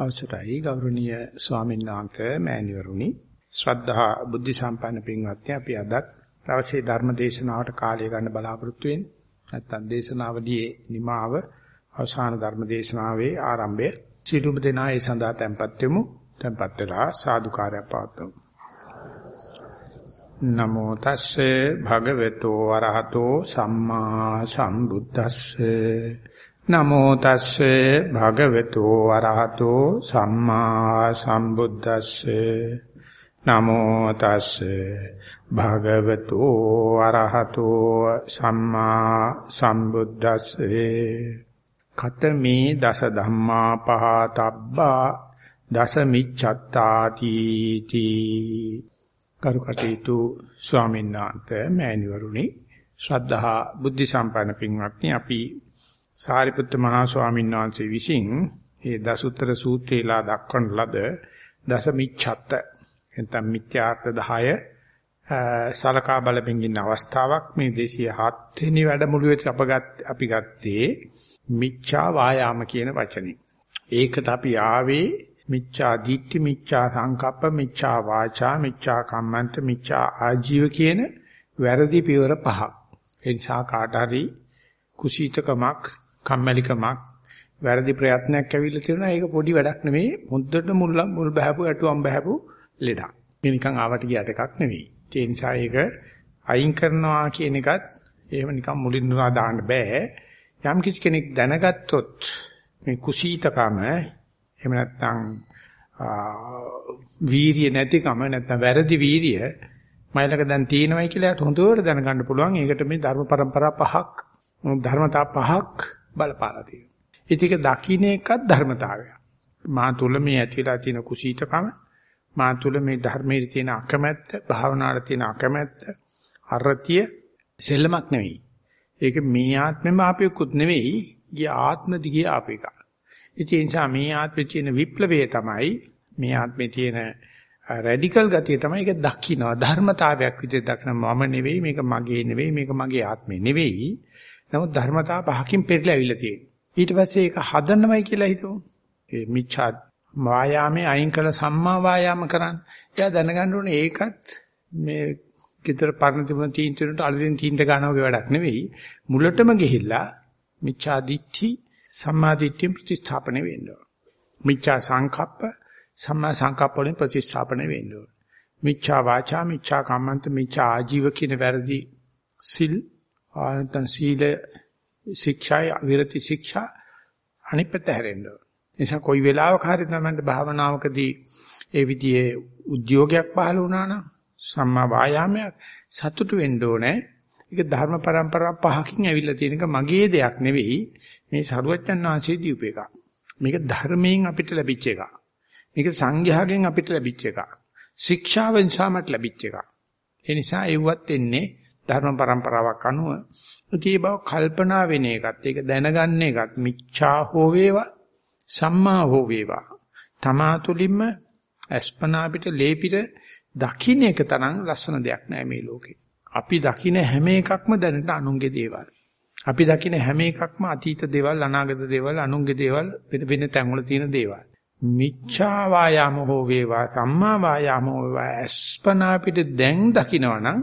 අවසරයි ගෞරවනීය ස්වාමීන් වහන්සේ මෑණිවරුනි. ශ්‍රද්ධා බුද්ධ සම්පන්න පින්වත්නි අපි අද දවසේ ධර්ම දේශනාවට කාලය ගන්න බලාපොරොත්තු වෙන්නේ. නැත්නම් දේශනාවලියේ නිමාව අවසාන ධර්ම දේශනාවේ ආරම්භය සිළුම දෙනා ඒ සඳහා tempත් වෙමු. tempත් වෙලා සාදුකාරය පවත්වමු. නමෝ තස්සේ භගවතු වරහතෝ සම්මා සම්බුද්දස්සේ. නමෝ තස්සේ භගවතු වරහතෝ සම්මා සම්බුද්දස්සේ. නමෝ තස්සේ භගවතු වරහතෝ සම්මා සම්බුද්දස්සේ. කතමේ දස ධම්මා පහතබ්බා දස මිච්ඡත්තාති තී. කරුකටීතු ස්වාමීන් වහන්සේ මෑණිවරුනි ශ්‍රද්ධා බුද්ධ සම්පන්න පින්වත්නි අපි සාරිපුත්ත මහා ස්වාමීන් වහන්සේ විසින් මේ දසුත්තර සූත්‍රයලා දක්වන ලද දස මිච්ඡත්ත එතම් මිත්‍යාර්ථ 10 සලකා බලමින් ඉන්න අවස්ථාවක් මේ 207 වෙනි වැඩමුළුවේ අපගත් අපි ගත්තේ මිච්ඡා වායාම කියන වචනේ. ඒකට අපි ආවේ මිච්ඡා දිට්ඨි මිච්ඡා සංකප්ප මිච්ඡා වාචා මිච්ඡා කම්මන්ත මිච්ඡා ආජීව කියන වැරදි පියවර පහක්. ඒ නිසා කාට හරි කුසීතකමක් කම්මැලිකමක් වැරදි ප්‍රයත්නයක් ඇවිල්ලා තියෙනවා ඒක පොඩි වැඩක් නෙමෙයි මුද්දට මුල් මුල් බහපු ඇටුවම් බහපු ලෙඩක්. මේ නිකන් ආවට ගියට එකක් නෙවෙයි. ඒ නිසා ඒක අයින් කරනවා කියන එකත් එහෙම නිකන් මුලින් නුනා දාන්න බෑ. යම් කිසි කෙනෙක් දැනගත්තොත් මේ කුසීතකම එහෙම නැත්නම් වීරිය නැතිකම නැත්නම් වැරදි වීරිය මයිලක දැන් තියෙනවයි කියලා හොඳට දැනගන්න පුළුවන්. ඒකට මේ ධර්ම પરම්පරා පහක් ධර්මතා පහක් බලපාලා තියෙනවා. ඒක දකින්න එකත් ධර්මතාවයක්. මා තුල මේ ඇතිලා තියෙන කුසීතකම, මා තුල මේ ධර්මයේ තියෙන අකමැත්ත, භාවනාවේ තියෙන අකමැත්ත, අරතිය සෙල්ලමක් නෙවෙයි. ඒක මේ ආත්මෙම ආපෙකුත් නෙවෙයි, ගිය ආත්ම දිගේ ආපෙක. ඒ නිසා මේ ආත්මේ තියෙන විප්ලවය තමයි මේ ආත්මේ තියෙන රැඩිකල් ගතිය තමයි ඒක දකින්න ධර්මතාවයක් විදිහට දකින්න මම නෙවෙයි මේක මගේ නෙවෙයි මේක මගේ ආත්මේ නෙවෙයි නමුත් ධර්මතාව පහකින් පෙරලා ඇවිල්ලා තියෙනවා. ඊට පස්සේ ඒක හදන්නමයි කියලා හිතමු. ඒ මිච්ඡා වායාමේ අයින් කළ සම්මා වායාම කරන්න. එයා දැනගන්න ඕනේ ඒකත් මේ කිතර පරණ තිබුණ තීන්දුවට අලුතින් තීන්ද ගන්නවගේ වැඩක් නෙවෙයි. මුලටම ගිහිල්ලා මිච්ඡා දිට්ඨි සම්මා දිට්ඨි ප්‍රතිස්ථාපනය වෙන්න ඕන. මිච්ඡා සංකප්ප සම්මා සංකප්ප වලින් ප්‍රතිස්ථාපනය වෙන්න ඕන. මිච්ඡා වාචා මිච්ඡා කම්මන්ත මිච්ඡා ආජීව කියන වැරදි සිල් ආනතන් සීල ශික්ෂාය විරති ශික්ෂා අනිත් පැත්ත හැරෙන්න ඕන. නිසා කොයි වෙලාවක හරි තමයි භාවනාවකදී ඒ විදිහේ උද්‍යෝගයක් පහළ වුණා නම් සම්මා වායාමයක් සතුටු වෙන්න ඕනේ. ඒක ධර්ම પરම්පරා පහකින් ඇවිල්ලා තියෙන එක මගේ දෙයක් නෙවෙයි. මේ සරුවච්චන් ආංශයේ දීප එක. මේක ධර්මයෙන් අපිට ලැබිච්ච එකක්. මේක සංඝයාගෙන් අපිට ලැබිච්ච එකක්. ශික්ෂාවෙන් සාමට ලැබිච්ච එකක්. ඒ නිසා ඒවත් එන්නේ ධර්ම પરම්පරාවක් අනුව ඉතින් බව කල්පනා වෙන එකත් ඒක දැනගන්න එකත් මිච්ඡා හෝ වේවා සම්මා හෝ වේවා තමා තුලින්ම අස්පනා පිට ලේපිට දකින්න එක තරම් ලස්සන දෙයක් නෑ මේ ලෝකේ. අපි දකින්න හැම එකක්ම දැනට අනුන්ගේ දේවල්. අපි දකින්න හැම එකක්ම අතීත දේවල් අනාගත දේවල් අනුන්ගේ දේවල් වෙන වෙන තැන්වල තියෙන දේවල්. මිච්ඡා වායාම හෝ වේවා සම්මා වායාම හෝ වේවා අස්පනා පිට දැන් දකින්නවනම්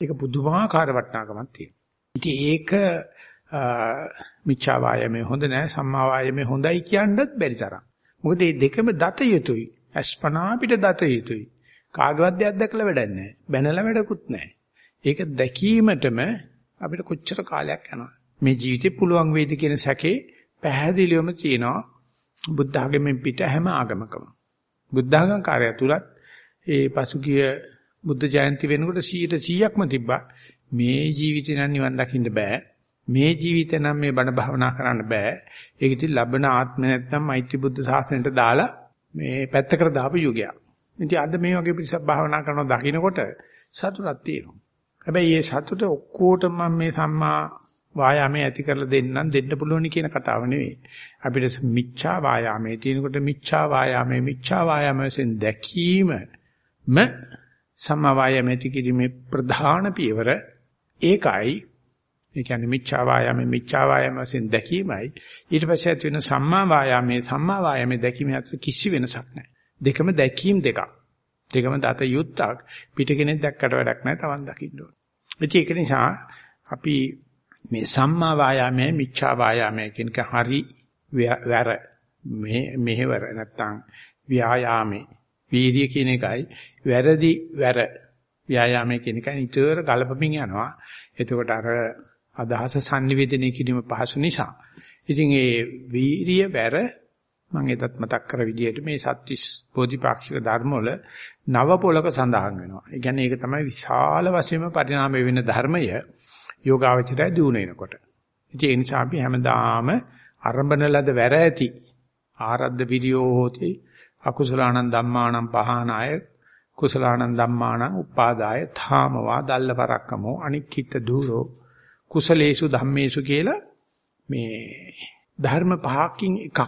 ඒක පුදුමාකාර වටිනාකමක් තියෙනවා. ඉතින් ඒක මිච්ඡා වායමේ හොඳ නෑ සම්මා වායමේ හොඳයි කියන්නත් බැරි තරම්. මොකද මේ දෙකම දත යුතුයි. අස්පනා පිට දත යුතුයි. කාගවත් දෙයක් දැකලා වැඩක් නෑ. බැනලා වැඩකුත් නෑ. ඒක දැකීමටම අපිට කොච්චර කාලයක් යනවා. මේ ජීවිතේ පුළුවන් වේද කියන සැකේ පැහැදිලිවම තියෙනවා. බුද්ධ ආගමෙන් පිට හැම ආගමකම. බුද්ධ ආගම් කාර්යය තුලත් ඒ පසුගිය බුද්ධ ජයන්ති වෙනකොට 100%ක්ම තිබ්බා. මේ ජීවිතේ නම් නිවන් දකින්න බෑ. මේ ජීවිතේ නම් මේ බණ භාවනා කරන්න බෑ. ඒක ඉතින් ලබන ආත්ම නැත්තම් මෛත්‍රී බුද්ධ ශාසනයට දාලා මේ පැත්තකට දාපු යුගයක්. ඉතින් අද මේ වගේ පිරිසක් භාවනා කරනවා දකින්නකොට සතුටක් තියෙනවා. හැබැයි මේ සතුට ඔක්කොටම මේ සම්මා වායාමයේ ඇති කරලා දෙන්නම් දෙන්න පුළුවන් කියන කතාව නෙවෙයි. අපිට මිච්ඡා වායාමයේ තියෙනකොට මිච්ඡා වායාමයේ මිච්ඡා වායාමයෙන් දැකීම ම සමவாய මෙති කිරීමේ ප්‍රධාන පියවර ඒකයි ඒ කියන්නේ මිච්ඡා වායාමේ මිච්ඡා වායාම වශයෙන් දැකීමයි ඊට පස්සේ ඇති වෙන සම්මා වායාමේ සම්මා වායාමේ දැකීම අතර කිසි වෙනසක් නැහැ. දෙකම දැකීම් දෙකක්. දෙකම දත යුත්තක්. පිට කෙනෙක් දැක්කට වැඩක් නැහැ. Taman දකින්න ඕන. ඒක නිසා අපි මේ සම්මා වායාමයේ මිච්ඡා වායාමයේ කියන එක හරි වැර මේ මෙහෙවර නැත්තම් ව්‍යායාමේ වීර්ය කියන එකයි වැරදි වැර ව්‍යායාමයේ කියන එකයි නිතර ගලපමින් යනවා. එතකොට අර අදහස sannivedana කිරීම පහසු නිසා. ඉතින් ඒ වීර්ය වැර මම එදත් මතක් කර විදිහට මේ සත්‍තිස් බෝධිපාක්ෂික ධර්ම වල නව පොලක සඳහන් වෙනවා. ඒ කියන්නේ ඒක තමයි විශාල වශයෙන්ම පරිණාමය වෙන ධර්මය යෝගාවචරය දිනු වෙනකොට. ඉතින් ඒ නිසා අපි හැමදාම අරඹන ලද වැර ඇති ආරද්ධ විරියෝ හෝති අකුසලානං ධම්මානං පහනාය කුසලානං ධම්මානං උපාදාය ධාමවා දල්ල පරක්කමෝ අනික්කිත දූරෝ කුසලේසු ධම්මේසු කියලා මේ ධර්ම පහකින් එකක්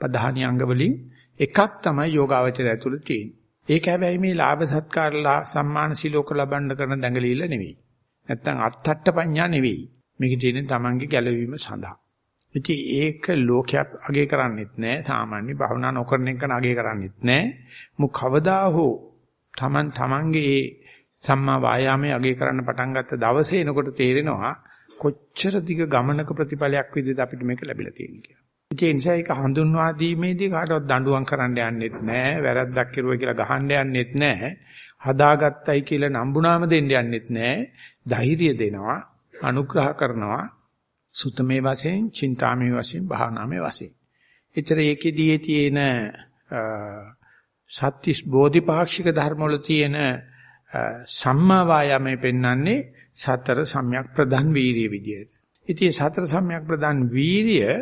ප්‍රධානී අංග වලින් එකක් තමයි යෝගාවචරය ඇතුළේ තියෙන්නේ. ඒක හැබැයි මේ ලාභ සත්කාරලා සම්මාන සිලෝක ලබන්න කරන දැඟලිල්ල නෙවෙයි. නැත්තම් අත්තට්ට පඤ්ඤා නෙවෙයි. මේක තියෙන්නේ Tamange ගැලවීම සඳහා. ඉතින් ඒක ලෝකයක් අගේ කරන්නේත් නැහැ. සාමාන්‍ය භවනා නොකරන එක අගේ කරන්නේත් නැහැ. මු කවදා හෝ Taman Tamange ඒ සම්මා වායාමයේ අගේ කරන්න පටන් ගත්ත දවසේ එනකොට තේරෙනවා කොච්චර දිග ගමනක ප්‍රතිඵලයක් විදිහට අපිට මේක ලැබිලා තියෙන්නේ කියලා. ඒ නිසා ඒක හඳුන්වා දීමේදී කාටවත් දඬුවම් කරන්න යන්නෙත් නැහැ. වැරද්දක් කෙරුවා කියලා ගහන්න යන්නෙත් නැහැ. හදාගත්තයි කියලා නම්බුනාම දෙන්න යන්නෙත් නැහැ. ධෛර්යය දෙනවා, අනුග්‍රහ කරනවා. සුතමේ වශයෙන්, චින්තාමේ වශයෙන්, භාවනාමේ වශයෙන්. ඊතර ඒකෙදී තියෙන සත්‍තිස් බෝධිපාක්ෂික ධර්ම වල තියෙන සම්මා වායාමයේ පෙන්වන්නේ සතර සම්‍යක් ප්‍රධාන වීරිය විදියට. ඉතින් සතර සම්‍යක් ප්‍රධාන වීරිය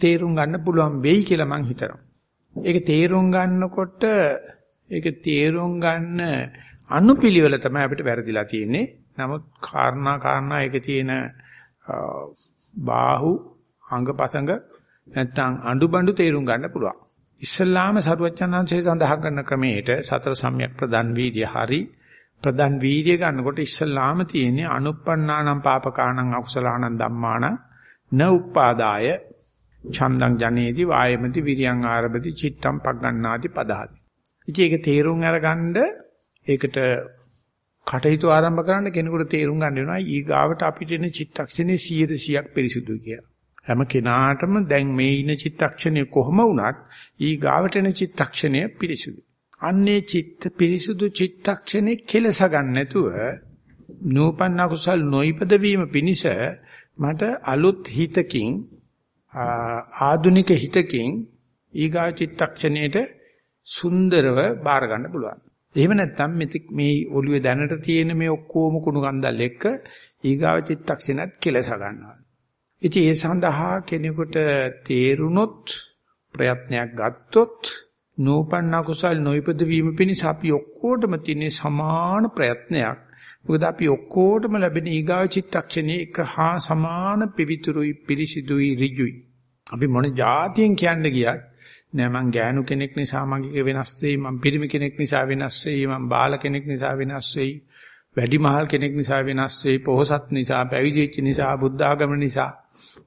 තේරුම් ගන්න පුළුවන් වෙයි කියලා මං හිතනවා. ඒක තේරුම් ගන්නකොට ඒක තේරුම් ගන්න අනුපිළිවෙල තමයි අපිට වැරදිලා තියෙන්නේ. නමුත් කාරණා කාරණා ඒකේ තියෙන බාහු අංගපසංග නැත්තම් අඬු තේරුම් ගන්න පුළුවන්. ඉස්ලාම සරුවචනංශයේ සඳහන් කරන ක්‍රමයට සතර සම්‍යක් ප්‍රදන් වීර්ය හරි ප්‍රදන් වීර්ය ගන්නකොට ඉස්ලාම තියෙන්නේ අනුප්පන්නානම් පාපකානම් අකුසලානම් ධම්මාන න උපාදාය ඡන්දං ජනේති වායමති විරියං ආරභති චිත්තං පග්ගණ්ණාති පදාති. ඉතින් ඒක තේරුම් අරගන්න ඒකට කටයුතු ආරම්භ කරන්න කෙනෙකුට තේරුම් ගන්න වෙනවා ඊගාවට අපිට එන චිත්තක්ෂණේ 100%ක් පිරිසුදුයි කියලා. හැම කෙනාටම දැන් මේ ඉන චිත්තක්ෂණය කොහම වුණත් ඊගාවට එන චිත්තක්ෂණය පිරිසුදුයි. අන්නේ චිත්ත පිරිසුදු චිත්තක්ෂණේ කෙලස ගන්න නැතුව නූපන්න කුසල් නොයිපද වීම පිණිස මට අලුත් හිතකින් ආදුනික හිතකින් ඊගා චිත්තක්ෂණයට සුන්දරව බාර ගන්න පුළුවන්. එහෙම නැත්නම් මෙතික් මේ ඔළුවේ දැනට තියෙන මේ ඔක්කොම කුණු කන්දල් එක්ක ඊගාව චිත්තක්ෂණත් කෙලස ගන්නවා. ඉතින් ඒ සඳහා කෙනෙකුට තේරුනොත් ප්‍රයත්නයක් ගත්තොත් නූපන්න කුසල් නොයිපද වීම පිණිස අපි ඔක්කොටම තියෙන සමාන ප්‍රයත්නයක්. මොකද අපි ඔක්කොටම ලැබෙන ඊගාව චිත්තක්ෂණයේ එක හා සමාන පිවිතුරුයි පිරිසිදුයි ඍජුයි. අපි මොන જાතියෙන් කියන්න ගියත් නෑ මං ගෑනු කෙනෙක් නිසා මගේ වෙනස් වෙයි මං පිරිමි කෙනෙක් නිසා වෙනස් වෙයි මං බාල කෙනෙක් නිසා වෙනස් වෙයි වැඩිමහල් කෙනෙක් නිසා වෙනස් වෙයි පොහොසත් නිසා පැවිදි වෙච්ච නිසා බුද්ධ ආගම නිසා.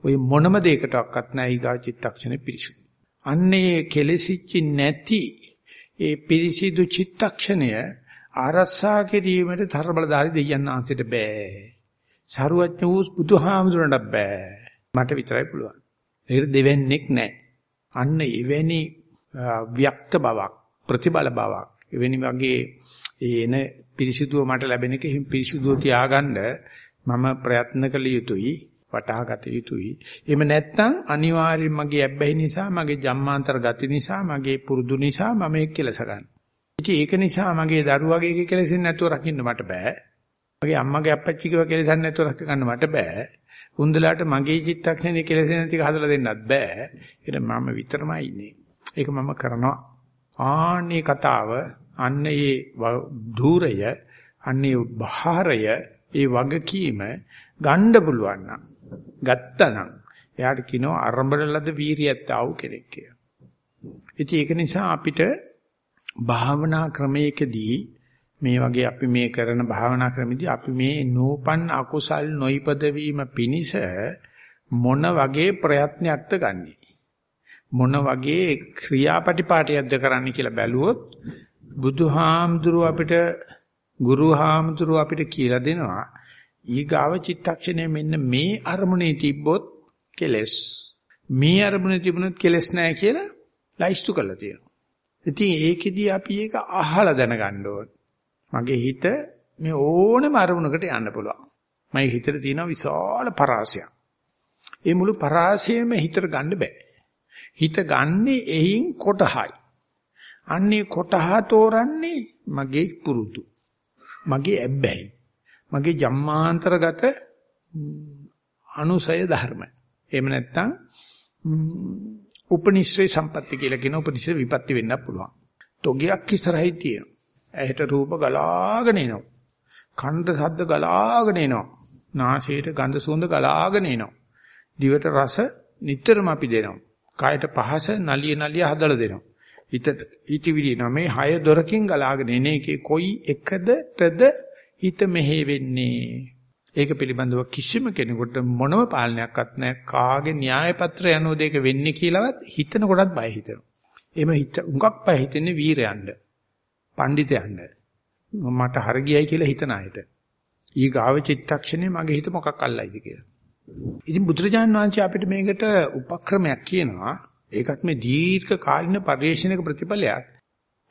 ඔය මොනම දෙයකටවත් නෑ ඊගා චිත්තක්ෂණේ පිරිසුදු. අන්නේ කෙලෙසිච්ච නැති ඒ පිරිසිදු චිත්තක්ෂණය ආරස්සා කිරීමට තරබලධාරි දෙයයන් ආන්සිට බෑ. සරුවඥ වූ බුදුහාමුදුරන්ට බෑ. මට විතරයි පුළුවන්. ඒකට දෙවන්නේක් නැහැ අන්න එවැනි ව්‍යක්ත බවක් ප්‍රතිබල බවක් එවැනි වගේ එන පිරිසිදුව මට ලැබෙන එක පිරිසිදුව තියාගන්න මම ප්‍රයත්න කළ යුතුයි වටහාගත යුතුයි එහෙම නැත්නම් අනිවාර්යයෙන් මගේ ඇබ්බැහි නිසා මගේ ජම්මාන්තර ගති නිසා මගේ පුරුදු නිසා මම ඒක කෙලස ගන්න. ඉතින් ඒක නිසා මගේ දරුවගේ ඒක කෙලෙසින් නැතුව රකින්න මට බෑ. මගේ අම්මගේ අප්පච්චිගව කෙලසන් නැතුව රැක ගන්න මට බෑ. උන්දලාට මගේ චිත්තක්ෂණේ කෙලසෙන ටික හදලා දෙන්නත් බෑ. ඒක මම විතරමයි ඉන්නේ. ඒක මම කරනවා. ආන්නේ කතාව අන්නේ ධූරය අන්නේ බහාරය ඒ වගකීම ගන්න පුළුවන් නම් ගත්තනම් එයාට කියනවා අරඹන ලද වීරියත් ආව කෙනෙක් කියලා. ඉතින් ඒක නිසා අපිට භාවනා ක්‍රමයකදී මේ වගේ අපි මේ කරන භාවනා ක්‍රමෙදී අපි මේ නූපන් අකුසල් නොයිපද වීම පිණිස මොන වගේ ප්‍රයත්නයක්ද ගන්නෙ මොන වගේ ක්‍රියාපටිපාටියක්ද කරන්න කියලා බැලුවොත් බුදුහාමුදුරුව අපිට ගුරුහාමුදුරුව අපිට කියලා දෙනවා ඊගාව චිත්තක්ෂණය මෙන්න මේ අරමුණේ තිබ්බොත් කෙලස් මේ අරමුණේ තිබුණොත් කෙලස් නැහැ කියලා ලයිස්තු කරලා තියෙනවා. ඉතින් ඒකෙදී අපි ඒක අහලා දැනගන්න ඕන. මගේ හිත මේ ඕනම අරමුණකට යන්න පුළුවන්. මගේ හිතේ තියෙන විශාල පරාසයක්. ඒ මුළු පරාසයම හිතට ගන්න බෑ. හිත ගන්නේ එයින් කොටහයි. අන්නේ කොටහ තෝරන්නේ මගේ පුරුදු. මගේ ඇබ්බැහි. මගේ ජම්මාන්තරගත අනුසය ධර්ම. එහෙම නැත්නම් උපනිශ්‍රේ සම්පatti කියලා කියන උපනිශ්‍රේ විපatti වෙන්න පුළුවන්. තොගයක් ඉස්සරහයි තියෙනවා. ඇහෙට රූප ගලාගෙන එනවා. කන්ද ශබ්ද ගලාගෙන එනවා. නාසයට ගඳ සුවඳ ගලාගෙන එනවා. දිවට රස නිතරම අපි දෙනවා. කායට පහස නලිය නලිය හදලා දෙනවා. හිත ඊටිවිලි නමේ හය දොරකින් ගලාගෙන එන එකේ කොයි එකදටද හිත මෙහෙ වෙන්නේ ඒක පිළිබඳව කිසිම කෙනෙකුට මොනම පාලනයක්වත් නැහැ කාගේ න්‍යාය පත්‍රය යනෝද ඒක වෙන්නේ කියලාවත් හිතන කොටත් බය හිතෙනවා එimhe හිත උඟක් බය හිතෙන්නේ වීරයන්ට පඬිතයන්ට මට හර ගියයි කියලා හිතන අයට ඊ ගාව චිත්තක්ෂණේ මගේ හිත මොකක් අල්ලයිද කියලා ඉතින් බුදුරජාණන් වහන්සේ අපිට මේකට උපක්‍රමයක් කියනවා ඒකත් මේ දීර්ඝ කාලින පරිශ්‍රණයක ප්‍රතිඵලයක්.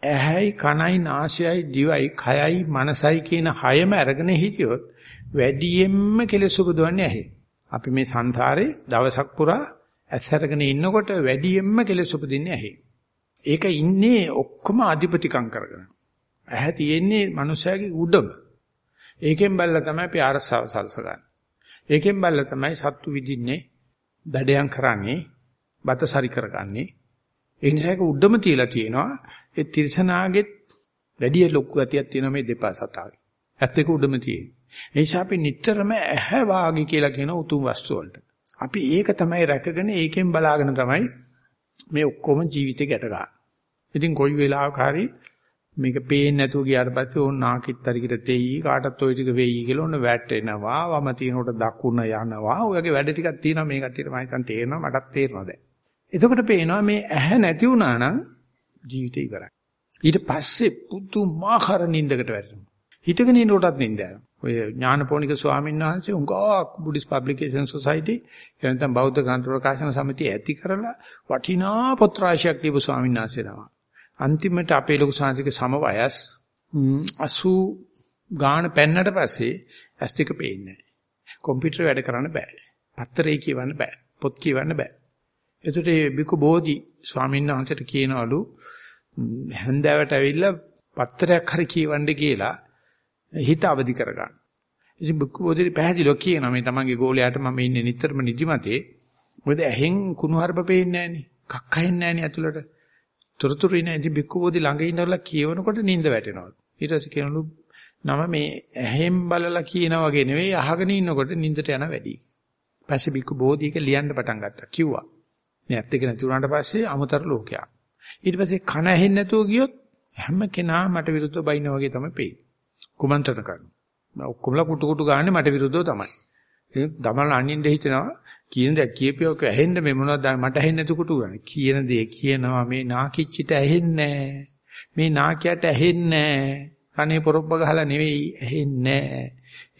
ඇහැයි කනයි නාසයයි දිවයි කයයි මනසයි කියන හයම අරගෙන හිටියොත් වැඩියෙන්ම කෙලෙස් උපදවන්නේ ඇහි. අපි මේ සංසාරේ දවසක් පුරා ඇස් අරගෙන ඉන්නකොට වැඩියෙන්ම කෙලෙස් උපදින්නේ ඇහි. ඒක ඉන්නේ ඔක්කොම අධිපතිකම් කරගෙන. ඇහැ තියෙන්නේ මනුස්සයාගේ උඩම. ඒකෙන් බැලලා තමයි අපි ආරස්සාව සල්සගන්නේ. ඒකෙන් බැලලා තමයි සත්තු විදින්නේ, දඩයන් කරන්නේ, බත සරි කරගන්නේ. ඒ නිසා ඒක උඩම තියලා තියෙනවා. ඒ තිරසනාගෙත් වැඩි ලොකු ගතියක් තියෙනවා මේ දෙපා සතාවේ. ඇත් දෙක උඩම තියෙන. ඒ නිසා අපි නිටතරම ඇහැ වාගේ කියලා කියන උතුම් වස්තු වලට. අපි ඒක තමයි රැකගෙන ඒකෙන් බලාගෙන තමයි මේ ඔක්කොම ජීවිතේ ගැට ගන්න. ඉතින් කොයි වෙලාවක හරි මේක පේන්නේ නැතුව ගියාට පස්සේ ඕන නාකිත් හරියට තෙයි කාටත් ওই ටික වෙයි කියලා ඕන වැටෙනවා වම තිනකොට දකුණ යනවා ඔයගේ වැඩ ටිකක් තියෙනවා මේ කට්ටියට මම හිතන් තේරෙනවා මටත් තේරෙනවා දැන් එතකොට පේනවා මේ ඇහැ නැති වුණා නම් ජීවිතේ ඉවරයි. ඊට පස්සේ පුදුමාකාර නින්දකට වැටෙනවා. හිතගෙන ඉන්නකොටත් නින්ද යනවා. ඔය ඥානපෝනික ස්වාමීන් වහන්සේ උංගාක් බුද්දිස් පබ්ලිකේෂන් සොසයිටි එනතම් බෞද්ධ ග්‍රන්ථ ප්‍රකාශන සමිතිය ඇති කරලා වටිනා පොත් රාශියක් දීපු ස්වාමීන් වහන්සේ නම. අන්තිමට අපේ ලොකු සාංශික සම වයස් 80 ගාන පෙන්නට පස්සේ ඇස් ටික පේන්නේ නැහැ. කම්පියුටර් වැඩ කරන්න බෑ. පත්තරේ කියවන්න බෑ. පොත් කියවන්න බෑ. එතකොට මේ බිකු බෝධි ස්වාමීන් වහන්සේට කියනවලු හැන්දෑවට ඇවිල්ලා පත්‍රයක් හරි කියවන්න කියලා හිත අවදි කරගන්න. ඉතින් බිකු බෝධි පැහැදිලිව කියනවා මේ තමන්ගේ ගෝලයාට මම ඉන්නේ නිතරම නිදිමතේ. මොකද ඇහෙන් කුණු හarp පේන්නේ නැහනේ. කක්ක හෙන්නේ නැහනේ ඇතුළට. තොරතුරු ඉන්නේ. ඉතින් බිකු බෝධි ළඟ ඉඳලා කියවනකොට නිින්ද වැටෙනවා. ඊට පස්සේ කියනලු නම මේ ඇහෙන් බලලා කියනා වගේ නෙවෙයි අහගෙන ඉන්නකොට නිින්දට යන වැඩි. පස්සේ බිකු බෝධික ලියන්න පටන් ගත්තා. කිව්වා. මේ ඇත්ත එක නැති වුණාට පස්සේ අමතර ලෝකයක්. ඊට පස්සේ කන ඇහෙන්නේ නැතුව ගියොත් හැම කෙනා මට විරුද්ධව බයින වගේ තමයි පේන්නේ. කුමන්ත්‍රණ කරනවා. ඔක්කොමලා කුටු කුටු ගාන්නේ මට විරුද්ධව තමයි. ඒ දමල අනින්න හිතනවා කියන දේ කියපියෝක ඇහෙන්න මේ මොනවද මට ඇහෙන්නේ නැතු කුටු ගන්න. කියන දේ කියනවා මේ නාකිච්චිට ඇහෙන්නේ මේ නාකියට ඇහෙන්නේ කනේ පොරොබ්බ ගහලා නෙවෙයි ඇහෙන්නේ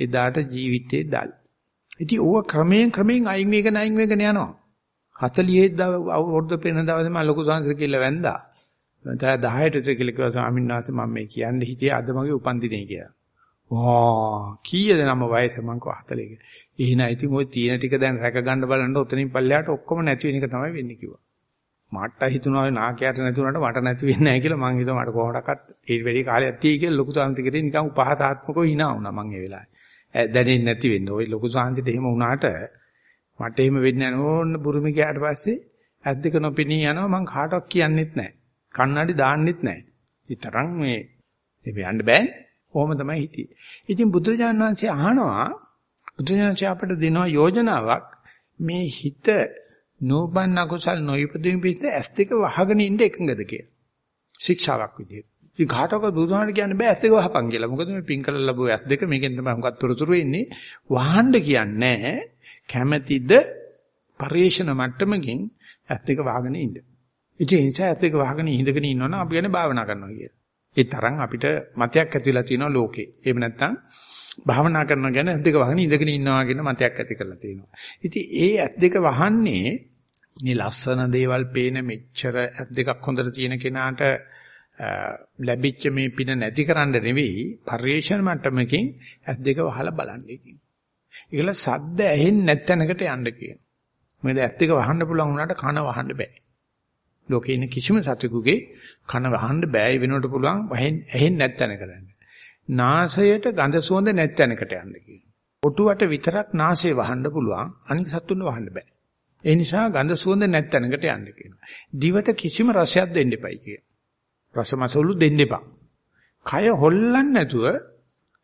එදාට ජීවිතේ දල්. ඉතින් ඕව ක්‍රමයෙන් ක්‍රමයෙන් අයින් වේගන අයින් වේගන යනවා. 40 අවුරුදු පෙරන දවසේ මම ලොකු සංසාර කියලා වැන්දා. මම 10ට විතර කියලා කිව්වා ස්වාමීන් වහන්සේ මම මේ කියන්නේ හිටියේ අද මගේ උපන්දිනේ කියලා. වා කීයද නම වයස මං කව 40 කියලා. එහෙනම් ඉතින් ওই තියෙන ටික දැන් රැක ගන්න බලන්න ඔතනින් පල්ලෙහාට ඔක්කොම නැති වෙන එක තමයි වෙන්නේ කිව්වා. මට හිතුණා නාකයට නැති වුණාට මට නැති වෙන්නේ නැහැ කියලා මං හිතුවා මට කොහොමඩක්වත් ඒ වැඩි කාලයක් තියෙයි කියලා ලොකු සංසිකරේ නිකන් උපහාසාත්මකව hina වුණා මං ඒ වෙලාවේ. දැනෙන්නේ නැති වෙන්නේ. ওই ලොකු සංසිත එහෙම වුණාට මට එහෙම වෙන්නේ නැහැ ඕන්න බුරුමි ගියාට පස්සේ ඇස් දෙක නොපෙනී යනවා මං කාටවත් කියන්නෙත් නැහැ. කන්නඩි දාන්නෙත් නැහැ. ඊතරම් මේ මේ යන්න බෑනේ. කොහොම තමයි හිටියේ. ඉතින් බුදුරජාණන් වහන්සේ අහනවා බුදුරජාණන් අපට දෙනවා යෝජනාවක් මේ හිත නෝබන් අකුසල් නොයිපදීම පිස්ස ඇස් දෙක වහගෙන ඉන්න එකඟද කියලා. ශික්ෂාවක් විදියට. ඉතින් කාටවත් බුදුහාමර කියන්න බෑ ඇස් දෙක වහපන් කියලා. මොකද මේ පින් කරලා ලැබුව ඇස් දෙක මේකෙන් තමයි හුඟක් තොරතුරු එන්නේ. වහන්න කියන්නේ කැමැතිද පරිේශන මට්ටමකින් ඇස් දෙක වහගෙන ඉන්න. ඉතින් ඒ නිසා ඇස් දෙක වහගෙන ඉඳගෙන ඉන්නවනම් අපි කියන්නේ භාවනා කරනවා කියලා. ඒ තරම් අපිට මතයක් ඇතිලා තියෙනවා ලෝකේ. එහෙම නැත්නම් භාවනා කරනවා ගැන ඇස් දෙක වහගෙන ඉඳගෙන ඉන්නවා කියන මතයක් ඇති කරලා තියෙනවා. ඉතින් ඒ ඇස් දෙක වහන්නේ මේ ලස්සන දේවල් පේන මෙච්චර ඇස් දෙකක් හොඳට තියෙන කෙනාට ලැබිච්ච මේ පින නැති කරන්න නෙවෙයි පරිේශන මට්ටමකින් ඇස් දෙක වහලා බලන්නේ කියන. ඒකල සද්ද ඇහෙන්නේ නැත්ැනකට යන්න කියන. මොකද ඇස් දෙක වහන්න පුළුවන් වුණාට කන වහන්න බෑ. ලෝකේ ඉන්න කිසිම සතෙකුගේ කන වහන්න බෑ ඒ වෙනකොට පුළුවන් ඇහෙන්නේ නැත්ැනකට. නාසයට ගඳ සුවඳ නැත්ැනකට යන්න කියන. ඔටුවට විතරක් නාසය වහන්න පුළුවන් අනික සතුන්ව වහන්න බෑ. ඒ නිසා ගඳ සුවඳ නැත්ැනකට යන්න කියනවා. දිවට කිසිම රසයක් දෙන්න එපයි කියන. රසමසවලු දෙන්න එපා. කය හොල්ලන්නේ නැතුව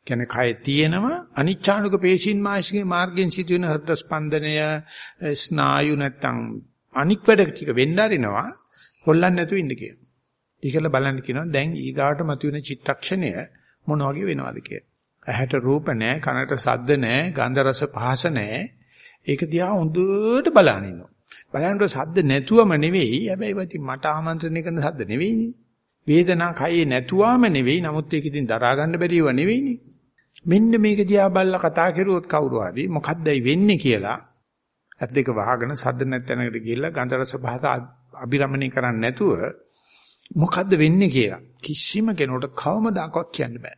කියන්නේ කය තියෙනවා අනිච්ඡානුක පේශීන් මාසිකේ මාර්ගයෙන් සිදුවෙන හෘද ස්පන්දනය ස්නායු නැත්තම් අනික් වැඩ ටික වෙන්න අරිනවා හොල්ලන්නේ නැතුව ඉන්න කියනවා. ඊකල බලන්න කියනවා දැන් ඊගාවට මතුවෙන චිත්තක්ෂණය මොන වගේ වෙනවද කියලා. ඇහැට රූප නැහැ, කනට ශබ්ද නැහැ, ගන්ධ රස පහස නැහැ. ඒක දිහා හොඳට බලන ඉන්නවා. බලනකොට ශබ්ද නැතුවම නෙවෙයි, හැබැයි මට ආමන්ත්‍රණය කරන ශබ්ද නෙවෙයිනේ. වේදනා කයේ නැතුවම නෙවෙයි. නමුත් ඒක ඉතින් දරා ගන්න බැරිව නෙවෙයිනේ. මෙන්න මේක දිහා බල්ලා කතා කරුවොත් කවුරු හරි මොකද්දයි වෙන්නේ කියලා ඇත් දෙක වහගෙන සද්ද නැත්ැනකට ගිහිල්ලා ගන්ධ රස පහත අභිරමණය කරන්නේ නැතුව මොකද්ද වෙන්නේ කියලා කිසිම කෙනෙකුට කවමදාකවත් කියන්න බෑ.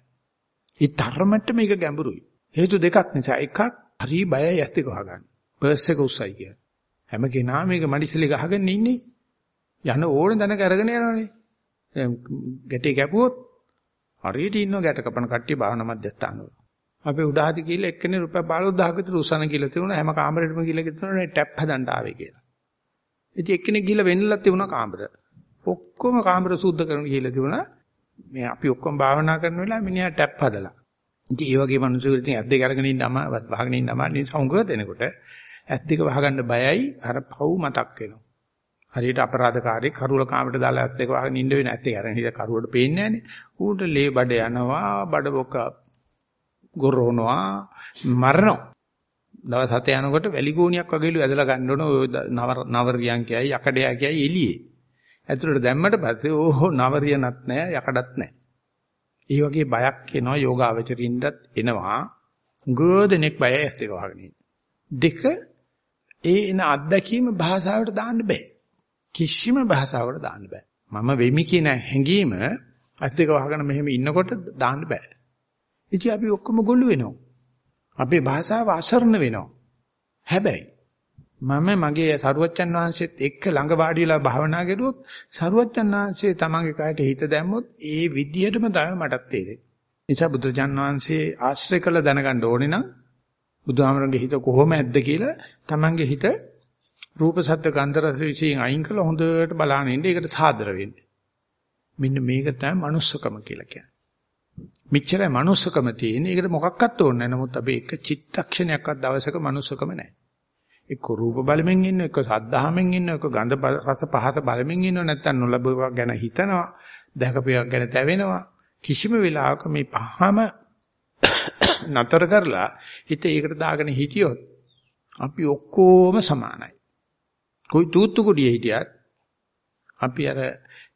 ඒ තරමට මේක ගැඹුරුයි. හේතු දෙකක් නිසා එකක් හරි බයයි ඇස් දෙක වහගන්න. පර්ස් එක උස්සයි කියලා. හැම කෙනා මේක මඩිසලි ගහගෙන ඉන්නේ. යන ඕන දණක අරගෙන යනවනේ. ගැටේ කැපුවොත් හරියට ඉන්නව ගැට කපන කට්ටිය භාවනා මධ්‍යස්ථානවල. අපි උඩහදි කියලා එක්කෙනේ රුපියල් 15000ක විතර උසන කියලා තිබුණා හැම කාමරෙටම කියලා තිබුණා ටැප් හදන්න ආවේ කියලා. ඉතින් එක්කෙනෙක් ගිහලා වෙන්නලත් තිබුණා කාමර. ඔක්කොම කාමර සුද්ධ කරන කියලා තිබුණා. මේ අපි ඔක්කොම භාවනා කරන වෙලාව මිනිහා ටැප් හදලා. ඉතින් ඒ වගේ මිනිස්සු ඉතින් ඇස් දෙක අරගෙන ඉන්න අමාරු වහගෙන ඉන්න අමාරු නිසා උංගව දෙනකොට ඇස් දෙක වහගන්න බයයි අර පව් මතක් වෙනවා. හරියට අපරාධකාරයෙක් කරුවල කාමරට දාලා ඇත් එක වහගෙන ඉන්න වෙන ඇත් එක අරන් හිට කරුවට පේන්නේ නැහනේ. ඌට ලේ බඩ යනවා, බඩ බොක ගොරවනවා, මරනවා. දවස් හත යනකොට වැලි ගෝණියක් වගේලු ඇදලා ගන්න ඕන ඔය නවරියන් කියයි යකඩයා කියයි එළියේ. ඇතුළට දැම්මට පස්සේ ඕහො නවරියනත් නැහැ යකඩත් නැහැ. ඒ වගේ බයක් එනවා යෝගාවචරින්දත් එනවා. ගොඩනෙක් බය ඇස් දෙක වහගෙන දෙක ඒ එන අත්දැකීම භාෂාවට දාන්න බෑ. කිසිම භාෂාවකට දාන්න බෑ. මම වෙමි කියන හැඟීම ඇස් දෙක වහගෙන මෙහෙම ඉන්නකොට දාන්න බෑ. ඉතින් අපි ඔක්කොම ගොළු වෙනවා. අපේ භාෂාව අසරණ වෙනවා. හැබැයි මම මගේ සරුවච්චන් වහන්සේත් එක්ක ළඟ වාඩි වෙලා භාවනා කරුවොත් සරුවච්චන් වහන්සේ තමන්ගේ කයට හිත දැම්මොත් ඒ විදියටම තමයි මටත් තේරෙන්නේ. නිසා බුදුරජාන් වහන්සේ ආශ්‍රය කළ දැනගන්න ඕනේ නම් බුදුහාමරගේ හිත කොහොම ඇද්ද කියලා තමන්ගේ හිත රූප ශබ්ද ගන්ධ රස විශ්යෙන් අයින් කළා හොඳට බලන්න ඉන්න ඒකට සාදර වෙන්න. මෙන්න මේක තමයි manussකම කියලා කියන්නේ. මෙච්චරයි manussකම තියෙන්නේ. ඒකට මොකක්වත් ඕනේ නැහැ. නමුත් අපි එක චිත්තක්ෂණයක්වත් දවසක manussකම නැහැ. එක්ක රූප බලමින් ඉන්න, එක්ක සද්ධාහමින් ඉන්න, එක්ක ගන්ධ රස පහත බලමින් ඉන්න නැත්නම් නොලබුවක් ගැන හිතනවා, දැකපියක් ගැන තැවෙනවා. කිසිම වෙලාවක මේ පහම නතර කරලා හිත ඒකට දාගෙන හිටියොත් අපි ඔක්කොම සමානයි. કોઈ තූත්තු කුඩියේ හිටියත් අපි අර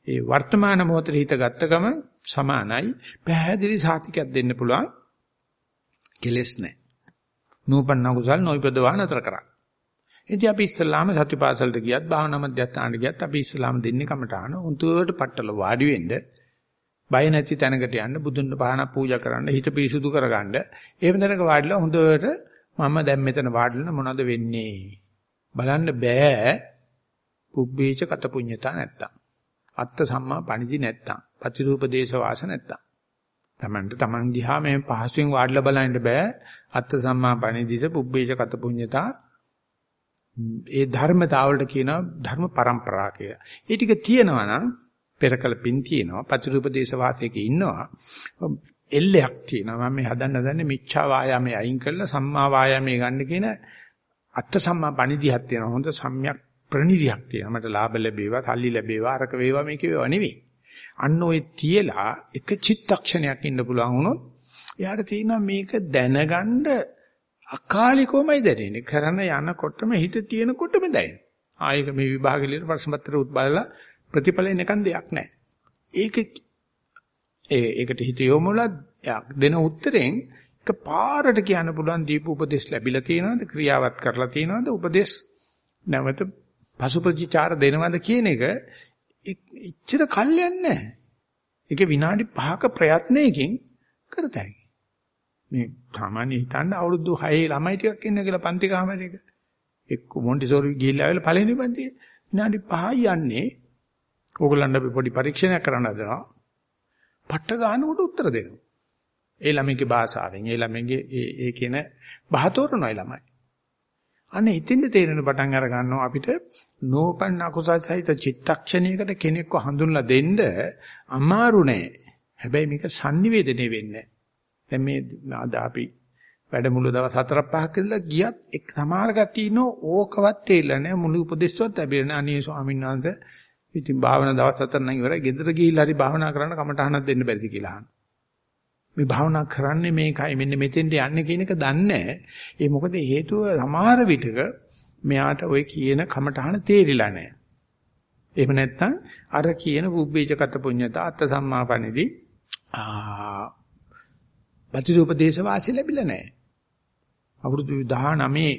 ඒ වර්තමාන මොහොතේ හිත ගත්ත ගම සමානයි පැහැදිලි සාතිකයක් දෙන්න පුළුවන් කෙලස් නැහැ. නූපන්න කුසල් නොයිපදවා නතර කරා. ඉතින් අපි ඉස්ලාම සතිපාසලට ගියත් භාවනා මධ්‍යස්ථානට ගියත් අපි ඉස්ලාම දෙන්නේ කමටහන උන්තුවට පట్టල වාඩි වෙන්න බය නැති තැනකට යන්න බුදුන් පහන පූජා කරන්න හිත පිරිසුදු කරගන්න එහෙම තැනක වාඩිලා හොඳට මම දැන් මෙතන වාඩිලා මොනවද වෙන්නේ බලන්න බෑ පුබ්බේච කත පුඤ්ඤතා නැත්තම්. අත්ත සම්මා පණිදි නැත්තම්. පතිරූප දේශ වාස නැත්තම්. Tamanට Taman දිහා මේ පහසුවෙන් වාඩිලා බලන්න බෑ. අත්ත සම්මා පණිදිස පුබ්බේච කත පුඤ්ඤතා ඒ ධර්මතාවලට කියනවා ධර්ම પરම්පරා කියලා. ඒ ටික තියෙනවා නම් පෙරකල පින් තියෙනවා පතිරූප දේශ වාසයක ඉන්නවා එල්ලයක් තියෙනවා මම මේ හදන්න හදන්නේ මිච්ඡා වායාමයේ අයින් කරලා සම්මා වායාමයේ ගන්න කියන අත්ත සම්මා පණිදිහක් තියෙනවා. හොඳ සම්‍යක් ප්‍රණිදියක් තියෙනවා. මට ලාභ ලැබේවා, සල්ලි ලැබේවා, අරක වේවා මේක වේවා නෙවෙයි. අන්න ඔය තියලා එක චිත්තක්ෂණයක් ඉන්න පුළුවන් වුණොත් එයාට තියෙනවා මේක දැනගන්න අකාලිකවමයි දැනෙන්නේ. කරන යනකොටම හිත තියෙනකොටම දැනෙනවා. ආයක මේ විභාගෙලියට ප්‍රශ්න පත්‍රය උත් බලලා ප්‍රතිඵල එනකන් දෙයක් නැහැ. ඒක ඒ ඒකට හිත යොමුලා දෙන උත්තරෙන් එක පාරට කියන්න පුළුවන් දීප උපදේශ ලැබිලා තියෙනවද ක්‍රියාවත් කරලා තියෙනවද උපදේශ නැවත පසු ප්‍රතිචාර දෙනවද කියන එක එච්චර කල්යන්නේ නැහැ. ඒක විනාඩි 5ක ප්‍රයත්නයකින් කරතයි. මේ සාමාන්‍ය හිතන්න අවුරුදු 6 ළමයි ටිකක් ඉන්න කියලා පන්ති කාමරයක එක්ක මොන්ටිසෝරි ගිහිල්ලා ආවිල්ලා පළවෙනි පන්තියේ විනාඩි 5යි යන්නේ. ඕගොල්ලන්ට අපි පොඩි පරීක්ෂණයක් කරන්න හදනවා. පට්ට ගන්නකොට උත්තර දෙනවා. ඒ ළමයිගේ භාෂාවෙන් ඒ ළමයිගේ ඒ ඒ කියන බහතෝරනයි ළමයි. අනේ ඉතින්ද තේරෙන පටන් අර ගන්නවා අපිට නෝපන්න අකුසල් සහිත චිත්තක්ෂණයකට කෙනෙක්ව හඳුන්ලා දෙන්න අමාරු නෑ. හැබැයි මේක sannivedane වෙන්නේ දැන් මේ අද අපි වැඩමුළු දවස් 4-5ක් ඉඳලා ගියත් එක් සමහර කට්ටිය ඉන්නෝ ඕකවත් තේරිලා නැහැ මුළු උපදේශවත් ලැබෙන්නේ නැහැ අනේ ස්වාමීන් වහන්සේ ඉතින් භාවනා දවස් 4 නම් ඉවරයි. ගෙදර ගිහිල්ලා හරි භාවනා කරන්න කමටහනක් දෙන්න බැරිද කියලා අහනවා. මේ භාවනා කරන්නේ මේකයි මෙන්න මෙතෙන්ට යන්නේ කියන එක දන්නේ ඒ මොකද හේතුව සමහර විටක මෙයාට ওই කියන කමටහන තේරිලා නැහැ. එහෙම නැත්නම් අර කියන පුබ්බේජකත පුඤ්ඤත අත්ත සම්මාපණෙදී ආ ප්‍රතිરૂපදේශ වාසි ලැබිලා නැහැ. අවුරුදු 19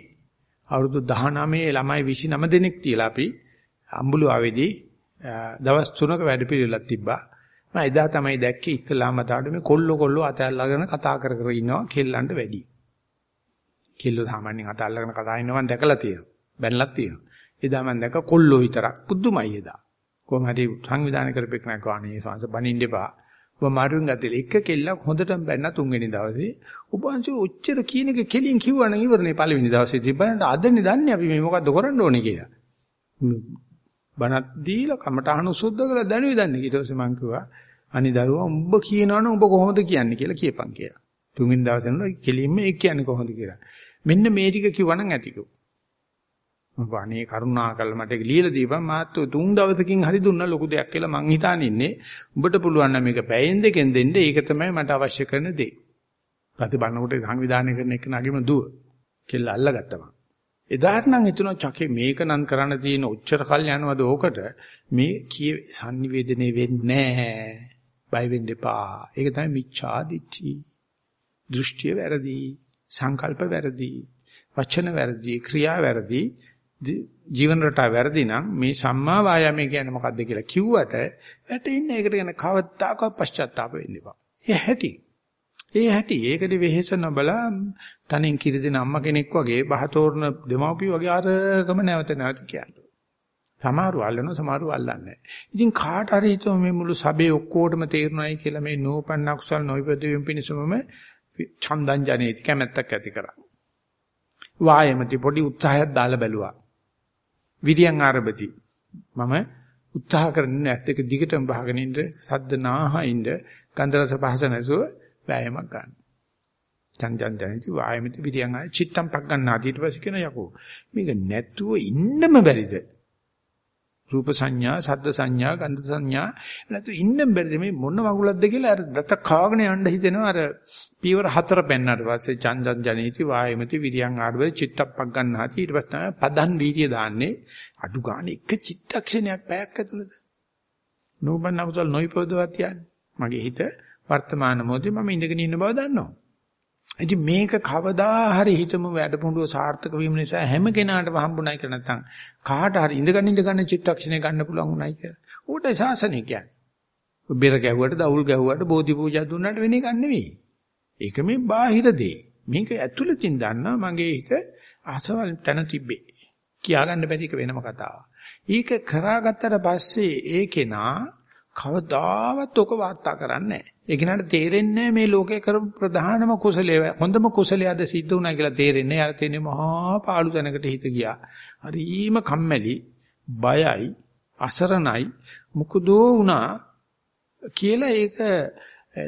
අවුරුදු 19 ළමයි 29 දෙනෙක් තියලා අපි අම්බුලාවේදී දවස් 3ක වැඩ පිළිවෙලක් තිබ්බා. මම එදා තමයි දැක්කේ ඉස්ලාම තාඩ මේ කොල්ල කොල්ල අතල්ලාගෙන කතා කර කර ඉන්නවා කෙල්ලන්ට වැඩි. කෙල්ල සාමාන්‍යයෙන් අතල්ලාගෙන කතා ඉන්නවා මම දැකලා තියෙනවා. බැනලක් තියෙනවා. එදා මම දැක්ක කොල්ලෝ විතරක් පුදුමයි එදා. කොහොම හරි සංවිධානය කරපෙන්නක් ගානේ සංස බනින්න එපා. ඔබ මාරුවෙන් ගත්තේ එක කෙල්ලක් හොඳටම බැන්න තුන්වෙනි දවසේ ඔබ අන්සු ඔච්චර කියන එක කෙලින් කිව්වනම් ඉවරනේ පළවෙනි දවසේ තිබ්බනට අදනේ දන්නේ අපි මේ මොකද්ද කරන්න ඕනේ කියලා. බණක් දීලා කමටහන සුද්ධ කරලා දැනුයි දන්නේ. ඊට පස්සේ මං කිව්වා අනි දරුවා උඹ කියනවනම් උඹ කොහොමද කියන්නේ කියලා කියපන් කියලා. තුන්වෙනි දවසේ නෝ කෙලින්ම ඒක කියන්නේ කොහොමද කියලා. මෙන්න මේ ටික කිව්වනම් ඇතිකෝ. මම අනේ කරුණා කළා මට ඒක ලියලා දීපන් මාත් තුන් දවසකින් හරි දුන්නා ලොකු දෙයක් කියලා මං හිතාන ඉන්නේ උඹට පුළුවන් නම් මේක පැයෙන් දෙකෙන් දෙන්න ඒක තමයි මට අවශ්‍ය කරන දේ. ඊපස්සේ බලනකොට සංවිධානය කරන එක නගිම දුව කෙල්ල අල්ලගත්තා මං. එදාට නම් හිතුණා චකේ මේක නම් කරන්න තියෙන උච්චර කල් යනවද ඕකට මේ කිය sannivedane වෙන්නේ නැහැ. බය වෙන්න එපා. ඒක තමයි මිච්ඡා දිට්ඨි. දෘෂ්ටිය වැරදි, සංකල්ප වැරදි, වචන වැරදි, ක්‍රියා වැරදි. ජීවන රටාව වැරදි නම් මේ සම්මා වායාමයේ කියන්නේ මොකද්ද කියලා කිව්වට වැටෙන්නේ ඒකට කියන කවදාකවත් පශ්චාත්තාප වෙන්න එපා. ඒ හැටි. ඒ හැටි ඒකද වෙහෙස නොබලා තනින් කිරි දෙන අම්මා කෙනෙක් වගේ බහතෝරන දෙමව්පිය වගේ අරගම නැවත නැවත කියන්නේ. සමහරව අල්ලනවා සමහරව අල්ලන්නේ නැහැ. ඉතින් කාට හරි හිතුව මේ මුළු සබේ ඔක්කොටම තේරුණායි කියලා මේ නෝපන්න අකුසල් නොයිපදෙමින් පිණිසමම චන්දං ජනේති කැමැත්තක් ඇති කරා. වායමති පොඩි උත්සාහයක් දාලා බැලුවා. විරියන් ආරබති. මම උත්සාහ කරන්නේ ඇත්ත එක දිගටම බහගෙන ඉන්න සද්ද නාහින්ද ගන්ධ රස පහස නැසුව වෑයමක් ගන්න. චංචන් දැනිති වායමිත විරියන් ආය චිත්තම් පක් ගන්න ආදීට පස්සේ කියන යකෝ. මේක නැතුව ඉන්නම බැරිද? රූප සංඥා, ශබ්ද සංඥා, ගන්ධ සංඥා නැතු ඉන්න බැරිද? මේ මොන වගුලක්ද කියලා අර දත කාගෙන යන්න හිතෙනවා. අර පීවර හතර පෙන්නට පස්සේ චන්දන් ජනීති වායමති විරියං ආරවේ චිත්තප්පක් ගන්නාති ඊට පස්සේ තමයි පදන් වීර්ය දාන්නේ. අඩු ගන්න එක චිත්තක්ෂණයක් පැයක් ඇතුළත. නූපන්න අකුසල් නොයිපොදවත් යන්නේ මගේ හිත වර්තමාන මොහොතේ මම ඉඳගෙන ඉන්න බව දන්නවා ඉතින් මේක කවදා හරි හිතමු වැඩපොඬුව සාර්ථක වීම නිසා හැම කෙනාටම හම්බුනායි කියලා නැත්නම් කාට හරි ඉඳගන්න ඉඳගන්න චිත්තක්ෂණය ගන්න පුළුවන් උනායි කියලා. ඌට ශාසනය කියන්නේ. බෙර ගැහුවට, දවුල් ගැහුවට, බෝධි පූජා දුන්නාට වෙන එකක් නෙවෙයි. ඒක මේ බාහිර දේ. මේක ඇතුළතින් දන්නා මගේ හිත අසවල් තැන තිබ්බේ. කියාගන්න බැරි එක වෙනම කතාවක්. ඊක කරාගත්තට පස්සේ ඒ කෙනා කවදාවත් ඔක වාර්තා කරන්නේ නැහැ. ඒ කෙනාට තේරෙන්නේ මේ ලෝකේ කරපු ප්‍රධානම කුසලයේ හොඳම කුසලයේද සිද්ධ වුණා කියලා තේරෙන්නේ. යාර තේන්නේ මහා පාළු තැනකට හිත ගියා. හරිම කම්මැලි, බයයි, අසරණයි, මුකුදෝ වුණා කියලා ඒක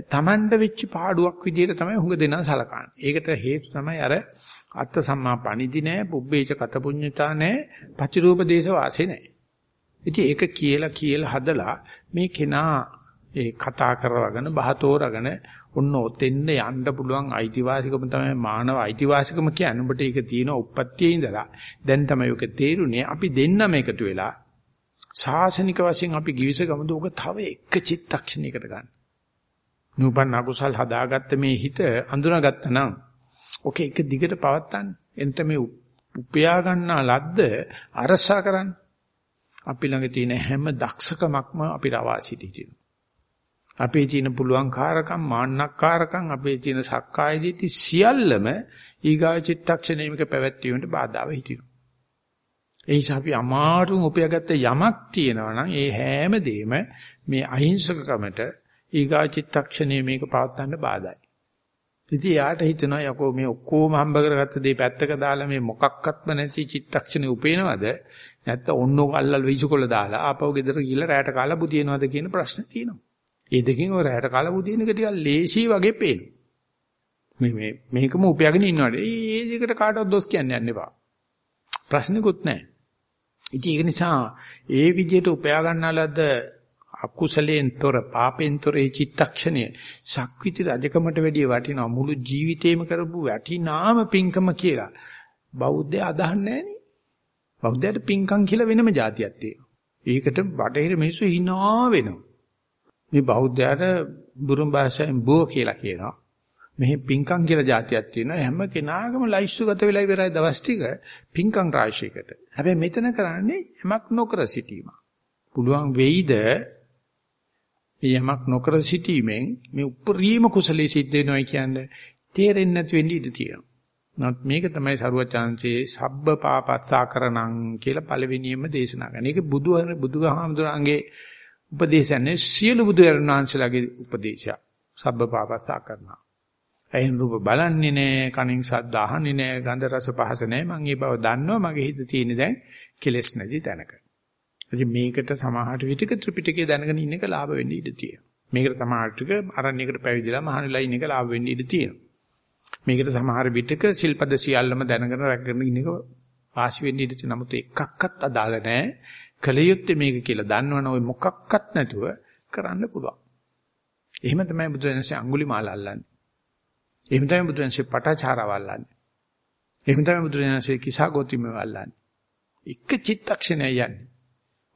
තමන්ට වෙච්ච පාඩුවක් විදිහට තමයි හුඟ දෙනා සලකන්නේ. ඒකට හේතු තමයි අර අත්ත සම්මා පණිදි නෑ, පුබ්බේච කත පුඤ්ඤතා නෑ, පචිරූප දේශ වාසේ නෑ. ඉතින් ඒක කියලා කියලා හදලා මේ කෙනා ඒ කතා කරවගෙන බහතෝරගෙන ඔන්න ඔතෙන්න යන්න පුළුවන් අයිතිවාසිකම තමයි මානව අයිතිවාසිකම කියන්නේ. ඔබට ඒක තියෙන උප්පත්තියේ ඉඳලා දැන් තමයි ඔක තේරුනේ. අපි දෙන්නම එකතු වෙලා ශාසනික වශයෙන් අපි givis ගමද ඔක තව එක චිත්තක්ෂණයකට ගන්න. නූපන් අකුසල් හදාගත්ත මේ හිත අඳුනාගත්තා නම් ඔක එක දිගට පවත්තන්න. එන්ට මේ උපයා ගන්නා ලද්ද අරසා කරන්න. අපි ළඟ තියෙන හැම දක්ෂකමක්ම අපිට අවාසිට හිටිනවා. අපේ තියෙන පුළුවන් කාරකම් මාන්නක්කාරකම් අපේ තියෙන සක්කාය දිට්ඨි සියල්ලම ඊගා චිත්තක්ෂණයක පැවැත්වීමට බාධාව හිටිනවා. ඒ නිසා අපි අමාරුම උපයාගත්ත යමක් තියෙනවා නම් ඒ හැම දෙෙම මේ අහිංසකකමට ඊගා චිත්තක්ෂණයේ මේක පවත්වන්න බාධායි. ඉතින් යාට හිතෙනවා යකෝ මේ ඔක්කොම හම්බ කරගත්ත දේ පැත්තක දාලා මේ මොකක්වත්ම නැති චිත්තක්ෂණේ උපේනවද නැත්නම් ඔන්නෝ අල්ලල් විසුකොල දාලා ආපහු ගෙදර ගිහලා රැට කාලා බුදිනවද කියන ප්‍රශ්න තියෙනවා. ඒ දෙකෙන් ඔය රැට කාලා බුදින එක ටිකක් ලේසි වගේ පේනවා. මේ මේ මේකම උපයාගෙන ඉන්නවට ඒ දෙකට කාටවත් දොස් කියන්න යන්න එපා. ප්‍රශ්නකුත් නැහැ. ඉතින් ඒක නිසා ඒ විදිහට උපයා ගන්නාලද අකුසලෙන්තර පාපෙන්තර ඒ චිත්තක්ෂණය ශක්විති රජකමට වැඩිය වටිනා මුළු ජීවිතේම කරපු වටිනාම පිංකම කියලා බෞද්ධය අදහන්නේ නැහනේ. බෞද්ධයට පිංකම් කියලා වෙනම જાතියක් තියෙනවා. ඒකට බටහිර මිනිස්සු hina වෙනවා. මේ බෞද්ධයාට බුරුම් භාෂාවෙන් බෝ කියලා කියනවා. මෙහි පිංකම් කියලා જાතියක් තියෙනවා. හැම කෙනාගම ලයිස්තු ගත වෙලා ඉවරයි දවස් ටික පිංකම් රාශියකට. හැබැයි මෙතන කරන්නේ යමක් නොකර සිටීම. පුළුවන් වෙයිද යමක් නොකර සිටීමෙන් මේ උපරිම කුසලයේ සිද්ධ වෙනවා කියන්නේ තේරෙන්නේ නැති වෙන්න ඉඩ තියෙනවා. නමුත් මේක තමයි සරුවචාන්සේ සබ්බ පාපත්තා කරණං කියලා පළවෙනියෙන්ම දේශනා කරන්නේ. ඒක බුදු බුදුහාමුදුරන්ගේ උපදේශයන්නේ සියලු බුදුරජාණන් වහන්සේලාගේ උපදේශය. සබ්බ පාපස්සා කරනවා. ඇහෙන් රූප බලන්නේ නැහැ, කනින් ශබ්ද අහන්නේ නැහැ, ගන්ධ රස පහස නැහැ. මම මේ බව දන්නවා. මගේ හිත තියෙන්නේ දැන් කෙලෙස් නැති තැනක. ඉතින් මේකට සමාහට විතික ත්‍රිපිටකය දැනගෙන ඉන්න එක ලාභ වෙන්න ඉඩ තියෙනවා. මේකට සමාහට ටික අරණ්‍යයකට පැවිදිලා මහානලා ඉන්න එක ලාභ වෙන්න ඉඩ තියෙනවා. මේකට සමහර විටක සිල්පද සියල්ලම දැනගෙන රැකගෙන ඉන්න එක වාසි වෙන්න ඉඩ තියෙනවා. නමුත් එකක්වත් අදාළ නැහැ. කලියුත්තේ මේක කියලා දන්නවනේ ඔය මොකක්වත් නැතුව කරන්න පුළුවන්. එහෙම තමයි බුදුරජාණන්සේ අඟුලිමාල අල්ලන්නේ. එහෙම තමයි බුදුරජාණන්සේ පටාචාරව අල්ලන්නේ. එහෙම තමයි බුදුරජාණන්සේ කිසాగෝතිම අල්ලන්නේ. එක චිත්තක්ෂණය යන්නේ.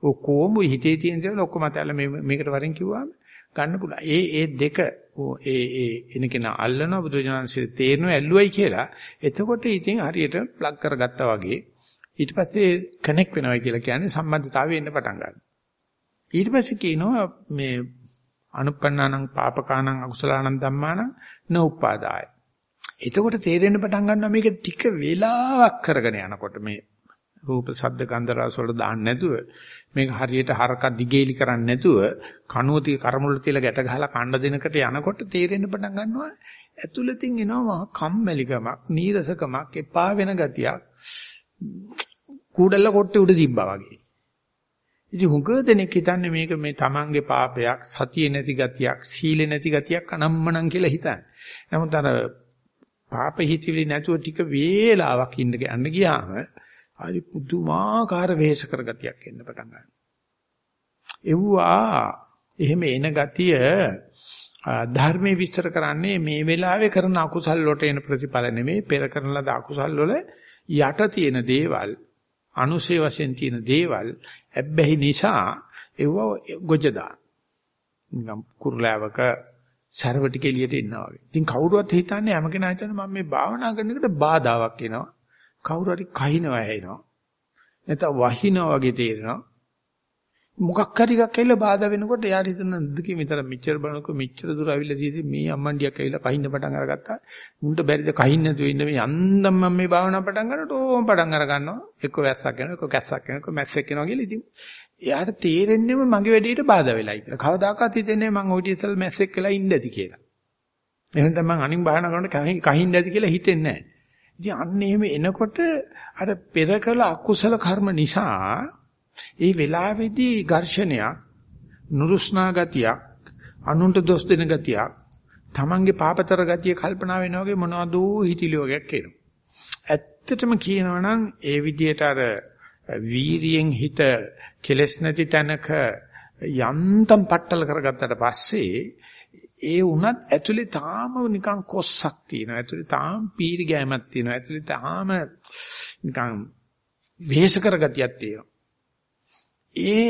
ඔක්කොම හිතේ තියෙන දේවල් ඔක්කොම අතල්ලා මේ මේකට වරෙන් කිව්වම ගන්න පුළුවන්. ඒ ඒ දෙක ඒ ඒ එනකෙන අල්ලන බුදුරජාණන්සේ තේරෙනව ඇල්ලුවයි කියලා. එතකොට ඉතින් හරියට ප්ලග් කරගත්තා වගේ ඊට පස්සේ කනෙක්ට් වෙනවා කියලා කියන්නේ සම්බන්ධතාවය එන්න පටන් ගන්නවා. ඊට පස්සේ කියනවා මේ අනුප්පන්නානං පාපකානං අකුසලානං ධම්මානං නෝපාදාය. එතකොට තේරෙන්න පටන් ගන්නවා මේක ටික වෙලාවක් කරගෙන යනකොට මේ රූප ශබ්ද ගන්ධ රස වලට දාන්න නැතුව මේක හරියට හරක දිගේලි කරන්නේ නැතුව කනුව තිය කර්මුල තියලා ගැට ගහලා කණ්ඩ දෙනකට යනකොට තේරෙන්න පටන් ගන්නවා ඇතුළතින් එනවා කම්මැලිකමක් නීරසකමක් එපා වෙන ගතියක් කූඩල්ල කොට්ටේ උඩ තිබ්බා වගේ. ඉතින් හුඟ දෙනෙක් හිතන්නේ මේක මේ තමන්ගේ පාපයක්, සතිය නැති ගතියක්, සීලෙ නැති ගතියක් අනම්මනම් කියලා හිතන්නේ. නමුත් අර පාප හිතවිලි නැතුව ටික වේලාවක් ඉන්න යන්න ගියාම හරි පුදුමාකාර වෙහෙස කර ගතියක් එන්න පටන් ගන්නවා. එව්වා එහෙම එන ගතිය ධර්මයේ විස්තර කරන්නේ මේ වෙලාවේ කරන අකුසල් වලට එන ප්‍රතිඵල නෙමෙයි පෙර කරන ලද අකුසල් වල යට තියෙන දේවල් අනුසේ වශයෙන් තියෙන දේවල් ඇබ්බැහි නිසා ඒව ගොජ දාන. නිකම් කුරුලෑවක සර්ව ටික එළියට එනවා වගේ. ඉතින් කවුරුවත් හිතන්නේ හැම කෙනා හිතන්නේ මම මේ භාවනා කරන එකට බාධාවක් එනවා. කවුරු හරි කහිනවා ඇහෙනවා. නැත්නම් වහිනවා වගේ තේරෙනවා. මොකක් හරි එකක් ඇවිල්ලා බාධා වෙනකොට එයාට හිතන දුකේ විතර මෙච්චර බලනකො මෙච්චර දුර අවිල්ලා තියෙදි මේ අම්මන්ඩියක් ඇවිල්ලා කහින්න පටන් අරගත්තා. මුන්ට බැරිද කහින්න නැතුව ඉන්න මේ යන්දම් මම මේ භාවනා පටන් ගන්නකොට ඕම පටන් අර ගන්නවා. එක්ක වැස්සක් යනවා, එක්ක කැස්සක් යනවා, එක්ක මැස්සෙක් යනවා කියලා ඉතින් එයාට තේරෙන්නේම මගේ වැඩේට බාධා වෙලයි කියලා. කවදාකවත් හිතෙන්නේ මං ওই ඉතින් මැස්සෙක් වෙලා ඉන්න ඇති කියලා. එහෙනම් තමයි මං අනින් භාවනා කරනකොට කහින්න ඇති කියලා හිතෙන්නේ නැහැ. ඉතින් අන්න එහෙම එනකොට අර පෙර කළ අකුසල කර්ම නිසා ඒ වෙලාවේදී ඝර්ෂණයක් නුරුස්නා ගතියක් අනුන්ට දොස් දෙන ගතියක් තමන්ගේ පාපතර ගතිය කල්පනා වෙනා වගේ මොනවද හිතිලි වගේක් එනවා. ඇත්තටම කියනවා නම් ඒ විදිහට අර වීරියෙන් හිත කෙලස් නැති තැනක යන්තම් පట్టල කරගත්තට පස්සේ ඒ වුණත් ඇතුලේ තාම නිකන් කොස්සක් තියෙනවා. ඇතුලේ තාම පීරි ගෑමක් තියෙනවා. ඇතුලේ තාම නිකන් වෙහෙස කරගතියක් තියෙනවා. ඒ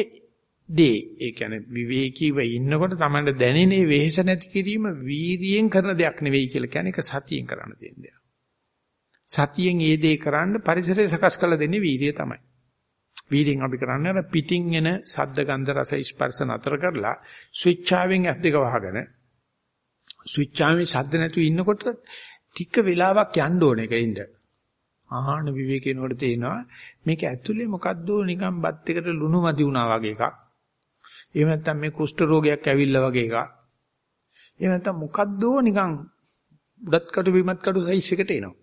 දේ ඒ කියන්නේ විවේකීව ඉන්නකොට තමයි දැනෙන්නේ වෙහෙස නැති කිරීම වීරියෙන් කරන දෙයක් නෙවෙයි කියලා කියන්නේ ඒක සතියෙන් කරන්න තියෙන දෙයක්. සතියෙන් ඒ දේ කරන්න පරිසරය සකස් කරලා දෙන්නේ වීරිය තමයි. වීරියෙන් අපි කරන්නේ අර පිටින් එන සද්ද ගන්ධ රස ස්පර්ශ නතර කරලා ස්විච් ආවෙන් ඇස් දෙක වහගෙන ස්විච් ආවේ සද්ද නැතුව ඉන්නකොට ටික වෙලාවක් යන්න ඕනේ ඒකින්ද. ආහන විවේකේනකොට තේනවා මේක ඇතුලේ මොකද්ද නිකන් බත් එකට ලුණු මදි වුණා වගේ එකක්. එහෙම නැත්නම් මේ කුෂ්ඨ රෝගයක් ඇවිල්ලා වගේ එකක්. එහෙම නැත්නම් මොකද්ද නිකන් උඩත් කටු බිමත් කටු සයිස් එකට එනවා.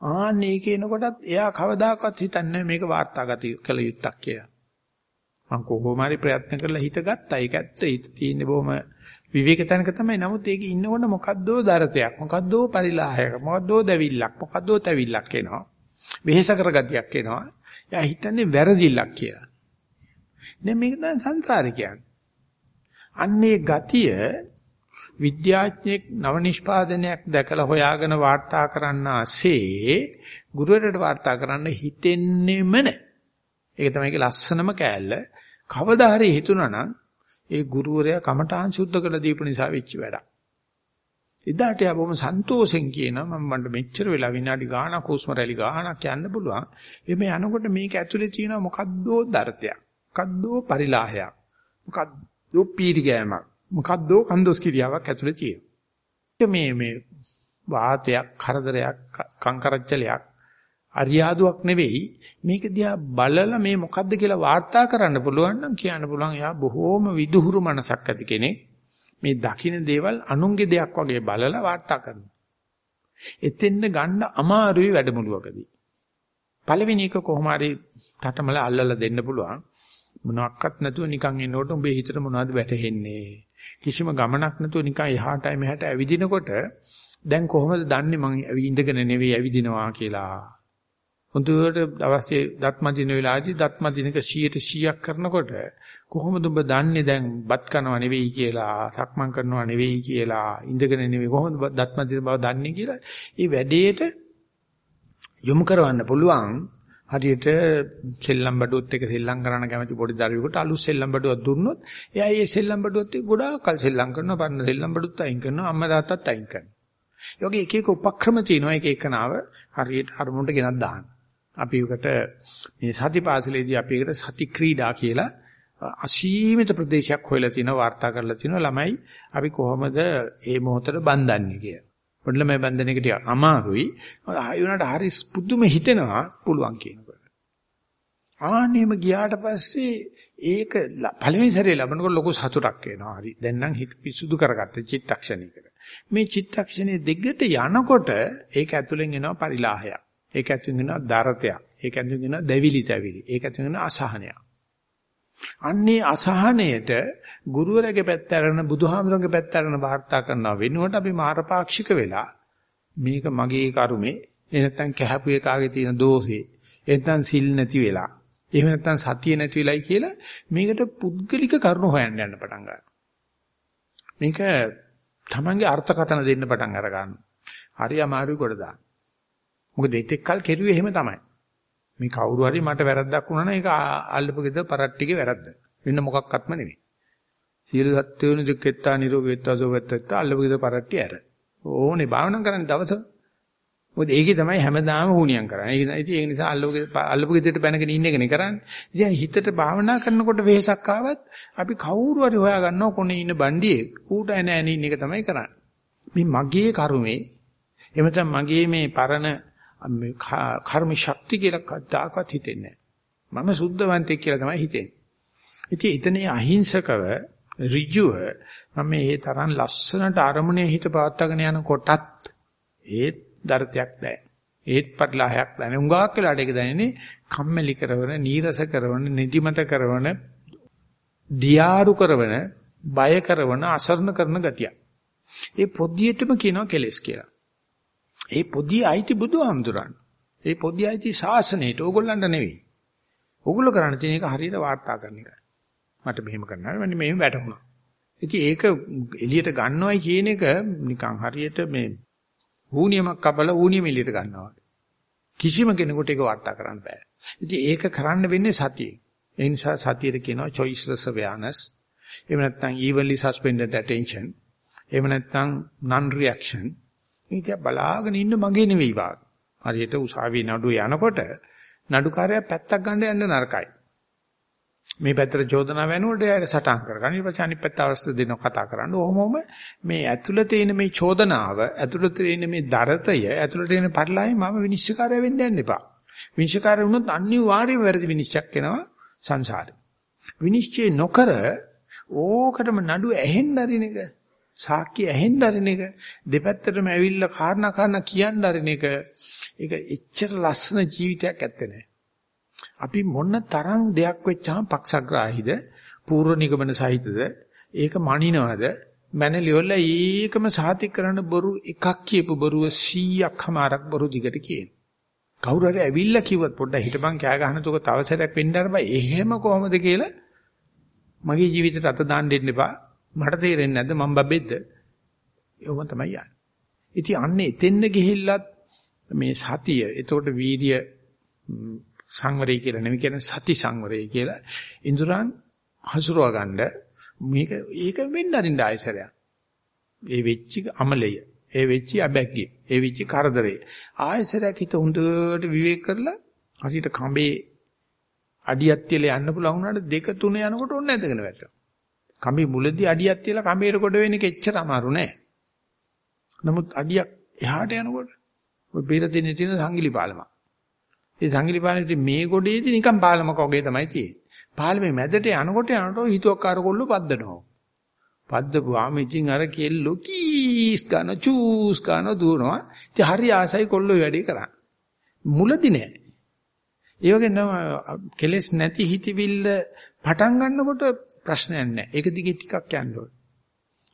ආන්නේ කියනකොටත් එයා කවදාකවත් හිතන්නේ මේක වාර්තාගත කළ යුත්තක් කියලා. මම කොහොම හරි ප්‍රයත්න කරලා හිත ගත්තා. ඒක ඇත්ත. හිත තියෙන්නේ බොහොම විවේක තැනක තමයි. නමුත් ඒක ඉන්නකොට මොකද්දෝ දරතයක්, මොකද්දෝ පරිලාහයක්, මොකද්දෝ දැවිල්ලක්, මොකද්දෝ තැවිල්ලක් එනවා. වෙහෙස කරගතියක් එනවා. එයා හිතන්නේ වැරදිල්ලක් කියලා. නේ මේක දැන් සංසාරේ කියන්නේ. අන්නේ ගතිය විද්‍යාඥයෙක් නව නිෂ්පාදනයක් දැකලා හොයාගෙන වාර්තා කරන්නාසේ ගුරුවරට වාර්තා කරන්න හිතෙන්නේම නැහැ. ඒක තමයි ඒකේ ලස්සනම කෑල්ල. කවදා හරි හිතුණා නම් ඒ ගුරුවරයා කමඨාන් සුද්ධ කරලා දීපු නිසා වෙච්ච වැඩක්. එදාට යා බොහොම සන්තෝෂෙන් කියනවා මම මන්ට මෙච්චර වෙලා විනාඩි ගාණක් හුස්ම රැලි ගාණක් යන්න පුළුවන්. එමේ යනකොට මේක ඇතුලේ තියෙන මොකද්දෝ දර්ථයක්. මොකද්දෝ පරිලාහයක්. මොකද්දෝ පීරි ගෑමක්. මොකද්දෝ කන්දොස් කිරියාවක් ඇතුලේ තියෙනවා. මේ මේ වාතයක්, කරදරයක්, කංකරච්චලයක් අරියාදුවක් නෙවෙයි. මේක දිහා බලලා මේ මොකද්ද කියලා වාර්තා කරන්න පුළුවන් නම් කියන්න පුළුවන් එයා බොහෝම විදුහුරු මනසක් ඇති කෙනෙක්. මේ දකින්න දේවල් අනුන්ගේ දෙයක් වගේ බලලා වාර්තා කරනවා. එතෙන්න ගන්න අමාරුයි වැඩමුළුවකදී. පළවෙනි එක කොහොම හරි තටමල අල්ලලා දෙන්න පුළුවන්. මොනවත් නැතුව නිකන් එනකොට උඹේ හිතට මොනවද වැටහෙන්නේ? කිසිම ගමනක් නැතුව නිකන් එහාටයි මෙහාට ඇවිදිනකොට දැන් කොහොමද දන්නේ මං ඉඳගෙන නෙවෙයි ඇවිදිනවා කියලා. හොඳට දවසේ දත්මදින වෙලාවේදී දත්මදිනක 100ක් කරනකොට කොහොමද ඔබ දන්නේ දැන් බත් කනවා නෙවෙයි කියලා සක්මන් කරනවා නෙවෙයි කියලා ඉඳගෙන නෙවෙයි කොහොමද දත්මදින බව දන්නේ කියලා ඒ වැඩේට යොමු කරවන්න පුළුවන් හරියට සෙල්ලම් බඩුවත් එක සෙල්ලම් කරන්න කැමති පොඩි දරුවෙකුට අලුත් සෙල්ලම් බඩුවක් දුන්නොත් එයා ඒ සෙල්ලම් බඩුවත් එක්ක ගොඩාක් කල් සෙල්ලම් කරනවා පරණ සෙල්ලම් බඩුත් අයින් කරනවා අම්මා තාත්තත් අයින් කරනවා. ඒ වගේ එක එක උපක්‍රම තියෙනවා එක එකනාව හරියට අරමුණට ගෙනත් දාන්න. අපි උකට මේ සතිපාසලේදී අපි එකට සති ක්‍රීඩා කියලා අසීමිත ප්‍රදේශයක් හොයලා තිනවා වාර්තා කරලා තිනවා ළමයි අපි කොහොමද මේ මොහොතට බඳන්නේ කියලා. පොඩි ළමයි බඳින එක ටික අමාරුයි. ආයෙ උනාට හරි පුදුම හිතෙනවා පුළුවන් කියනකොට. ආන්නේම ගියාට පස්සේ ඒක පළවෙනි සැරේ ලබනකොට ලොකු සතුටක් එනවා. හරි. දැන් නම් හිත පිසුදු කරගත්ත චිත්තක්ෂණයකට. මේ චිත්තක්ෂණයේ දෙගට යනකොට ඒක ඇතුලෙන් එනවා පරිලාහයක්. ඒක ඇතුළෙන් වෙනවා දරතයක්. ඒක ඇතුළෙන් වෙනවා දැවිලි තැවිලි. ඒක ඇතුළෙන් වෙනවා අසහනයක්. අන්නේ අසහනයට ගුරුවරයාගේ පැත්ත අරගෙන බුදුහාමුදුරන්ගේ පැත්ත අරගෙන වාර්තා කරනවා වෙනුවට අපි මාරපාක්ෂික වෙලා මේක මගේ කරුමේ එහෙ නැත්නම් කැහපු එකාගේ තියෙන දෝෂේ එහෙනම් සිල් නැති වෙලා එහෙම නැත්නම් සතිය නැති වෙලයි කියලා මේකට පුද්ගලික කරුණු හොයන්න යන්න පටන් ගන්නවා. මේක තමන්ගේ අර්ථකථන දෙන්න පටන් අර ගන්නවා. හරි අමාරුයි කොට දාන්න. මොකද ඒත් කල් කෙරුවේ එහෙම තමයි. මේ කවුරු හරි මට වැරද්දක් වුණා නම් ඒක අල්ලපු ගෙදර පරට්ටිගේ වැරද්ද. වෙන මොකක්වත්ම නෙවෙයි. සියලු සත්වෝනි දුක්ඛෙත්තා නිරෝගීත්වා සෝවත්තා අල්ලපු ගෙදර පරට්ටි ඇර. ඕනේ භාවනා කරන්න දවස. මොකද ඒකේ තමයි හැමදාම හුනියම් කරන්නේ. ඒක ඒ නිසා අල්ලපු අල්ලපු ගෙදරට බැනගෙන ඉන්න එකනේ කරන්නේ. ඉතින් හිතට භාවනා කරනකොට වෙහසක් ආවත් අපි කවුරු හරි හොයා ගන්නවා කොනේ ඉන්න බණ්ඩියේ ඌට එන ඇනින් එක තමයි කරන්නේ. මේ මගේ කර්මේ එහෙම මගේ මේ පරණ මේ කර්ම ශක්තිය කියලා කවදාකවත් හිතෙන්නේ නැහැ. මම සුද්ධවන්තයෙක් කියලා තමයි හිතෙන්නේ. ඉතින් එතනේ අහිංසකව ඍජුව මම මේ තරම් ලස්සනට අරමුණේ හිත පවත්වාගෙන යනකොටත් ඒ දර්ථයක් දැන. ඒත් පරිලාහයක් දැන. උඟාක් වෙලාට ඒක දැනෙන්නේ කම්මැලි කරන, නීරස කරන, නිදිමත කරන, දියාරු කරන, බය කරන, අසරණ කරන ගතිය. ඒ පොදියටම කියනවා කෙලස් කියලා. ඒ පොදිය අයිති බුදුහාමුදුරන්. ඒ පොදිය අයිති ශාසනයට ඕගොල්ලන්ට නෙවෙයි. ඕගොල්ලෝ කරන්න තියෙන එක හරියට වාර්තා කරන එකයි. මට මෙහෙම කරනවා මම මෙහෙම වැටුණා. ඉතින් ඒක එළියට ගන්නවයි කියන එක නිකන් හරියට මේ ඌනියමක් කපලා ඌනියම එළියට ගන්නවා. කිසිම කෙනෙකුට ඒක වාර්තා කරන්න බෑ. ඉතින් ඒක කරන්න වෙන්නේ සතියේ. ඒ නිසා සතියට කියනවා choiceless awareness. එහෙම නැත්නම් evenly suspended attention. එහෙම නැත්නම් non reaction. මේක බලාගෙන ඉන්න මගේ නෙවෙයි වාග්. හරියට උසාවියේ නඩුව යනකොට නඩුකාරයා පැත්තක් ගන්න යන්න නරකයි. මේ පැත්තට චෝදනා වෙනකොට ඒක සටහන් කරගන්න. ඊට පස්සේ අනිත් පැත්ත අවස්ථ දෙනව කතා කරන්න. ඔහොමම මේ ඇතුළත එන මේ චෝදනාව, ඇතුළත එන මේ දරතය, ඇතුළත එන පරිලාහය මම විනිශ්චයකාරය වෙන්න යන්න එපා. විනිශ්චයකාරය වුණොත් අනිවාර්යයෙන්ම වැරදි විනිශ්චයක් එනවා සංසාරේ. විනිශ්චය නොකර ඕකටම නඩු ඇහෙන්න අරින එක, සාක්කිය ඇහෙන්න අරින එක, දෙපැත්තටම ඇවිල්ලා කාරණා කාරණා කියන්න අරින එක, ඒක එච්චර ලස්සන ජීවිතයක් ඇත්තේ නැහැ. අපි මොන තරම් දෙයක් වෙච්චාම පක්ෂග්‍රාහීද පූර්ව නිගමන සහිතද ඒක මනිනවද මැනලිවල ඒකම සාතික කරන බොරු එකක් කියපු බොරුව 100ක් හමාරක් බොරු දිගට කියන. කවුරු හරි ඇවිල්ලා කිව්වත් පොඩ්ඩක් හිටපන් කෑ ගහන තුක තව සැරයක් වෙන්න අර බෑ. එහෙම කොහොමද කියලා මගේ ජීවිතේට අත දාන්න දෙන්න එපා. මට තේරෙන්නේ නැද්ද මම බබෙද්ද ඒවම තමයි යන්නේ ඉතින් අන්නේ එතෙන්න ගිහිල්ලත් මේ සතිය එතකොට වීර්ය සංවරය කියලා නෙමෙයි කියන්නේ සති සංවරය කියලා. ඉන්ද්‍රයන් හසුරව ගන්න මේක ඒක වෙන්න අරින්න ආයසරයක්. ඒ වෙච්ච අමලය, ඒ වෙච්ච අබැග්ගිය, ඒ වෙච්ච කරදරේ. ආයසරයක් හිත හොඳට විවේක කරලා හරියට කඹේ අඩියක් තියලා යන්න පුළුවන් වුණාට දෙක තුන යනකොට ඔන්න ඇදගෙන වැටෙනවා. කඹේ මුලදී අඩියක් තියලා කඹේට කොට වෙන එක එච්චර අමාරු නෑ. නමුත් අඩියක් එහාට යනකොට ඔය පෙර දිනේ තියෙන සංගිලි පාලමක්. ඒ සංගිලි පාලනේ මේ ගොඩේදී නිකන් පාලමක වගේ තමයි තියෙන්නේ. පාලමේ මැදට යනකොට යනකොට හිතුවක්කාර කොල්ල පද්දනවා. පද්දපුවාම ඉතින් අර කෙල්ලෝ කීස් ගන්න චූස් ගන්න දුවනවා. ඉතින් හරි ආසයි කොල්ලෝ වැඩේ කරන්නේ. මුලදී නෑ. ඒ වගේ නම කෙලස් නැති හිතවිල්ල පටන් ගන්නකොට ප්‍රශ්නයක් නෑ. ඒක දිගේ ටිකක් යන්න ඕනේ.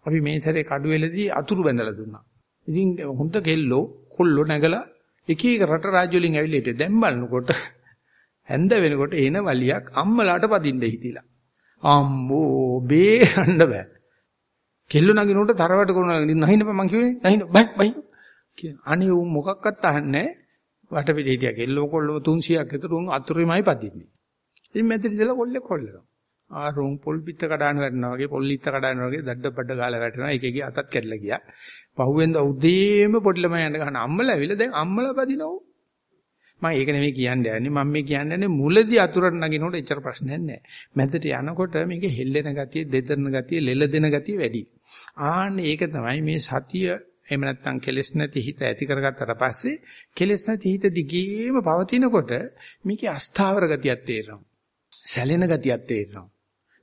අපි මේ සැරේ කඩුවෙලදී අතුරු බැඳලා දුන්නා. ඉතින් හොඳ කෙල්ලෝ කොල්ලෝ නැගලා එක එක රට රාජ්‍ය වලින් ඇවිල්ලා හිටියේ. දැන් බලනකොට හැන්ද වෙනකොට එන වලියක් අම්මලාට පදින්න හිතිලා. අම්මෝ බේරන්න බෑ. කෙල්ල නගිනකොට තරවට කරන නහින්න මං කිව්වේ නහින්න බයි බයි. අනේ උන් මොකක්වත් අහන්නේ වටපිට හිටියා කෙල්ලෝ කොල්ලෝ 300ක් විතර උන් අතුරුමයි පදින්නේ. ඉතින් මැදිරි ඉඳලා කොල්ලේ කොල්ලනවා. ආ රොන් පොල් පිට කඩාන වැටෙනවා වගේ පොල් ඉත්ත කඩාන වගේ දඩ බඩ ගාලා වැටෙනවා එකෙක්ගේ අතත් කැඩලා ගියා. පහුවෙන්ද උදේම පොඩි ළමයි යන්න ගහන අම්මලා ඇවිල්ලා දැන් අම්මලා පදිනව මම ඒක නෙමෙයි කියන්නේ යන්නේ. මම මේ කියන්නේ මුලදී අතුරට නගිනකොට එච්චර ප්‍රශ්නයක් නැහැ. මැදට යනකොට මේක හෙල්ලෙන ගතිය දෙදරන ගතිය ලෙල දෙන ගතිය වැඩි. ආන්න ඒක තමයි මේ සතිය එහෙම නැත්නම් කෙලෙස් නැති හිත ඇති කරගත්තට පස්සේ කෙලෙස් නැති හිත දිගේම පවතිනකොට මේකේ අස්ථාවර ගතියක් තේරෙනවා. සැලෙන ගතියක් තේරෙනවා.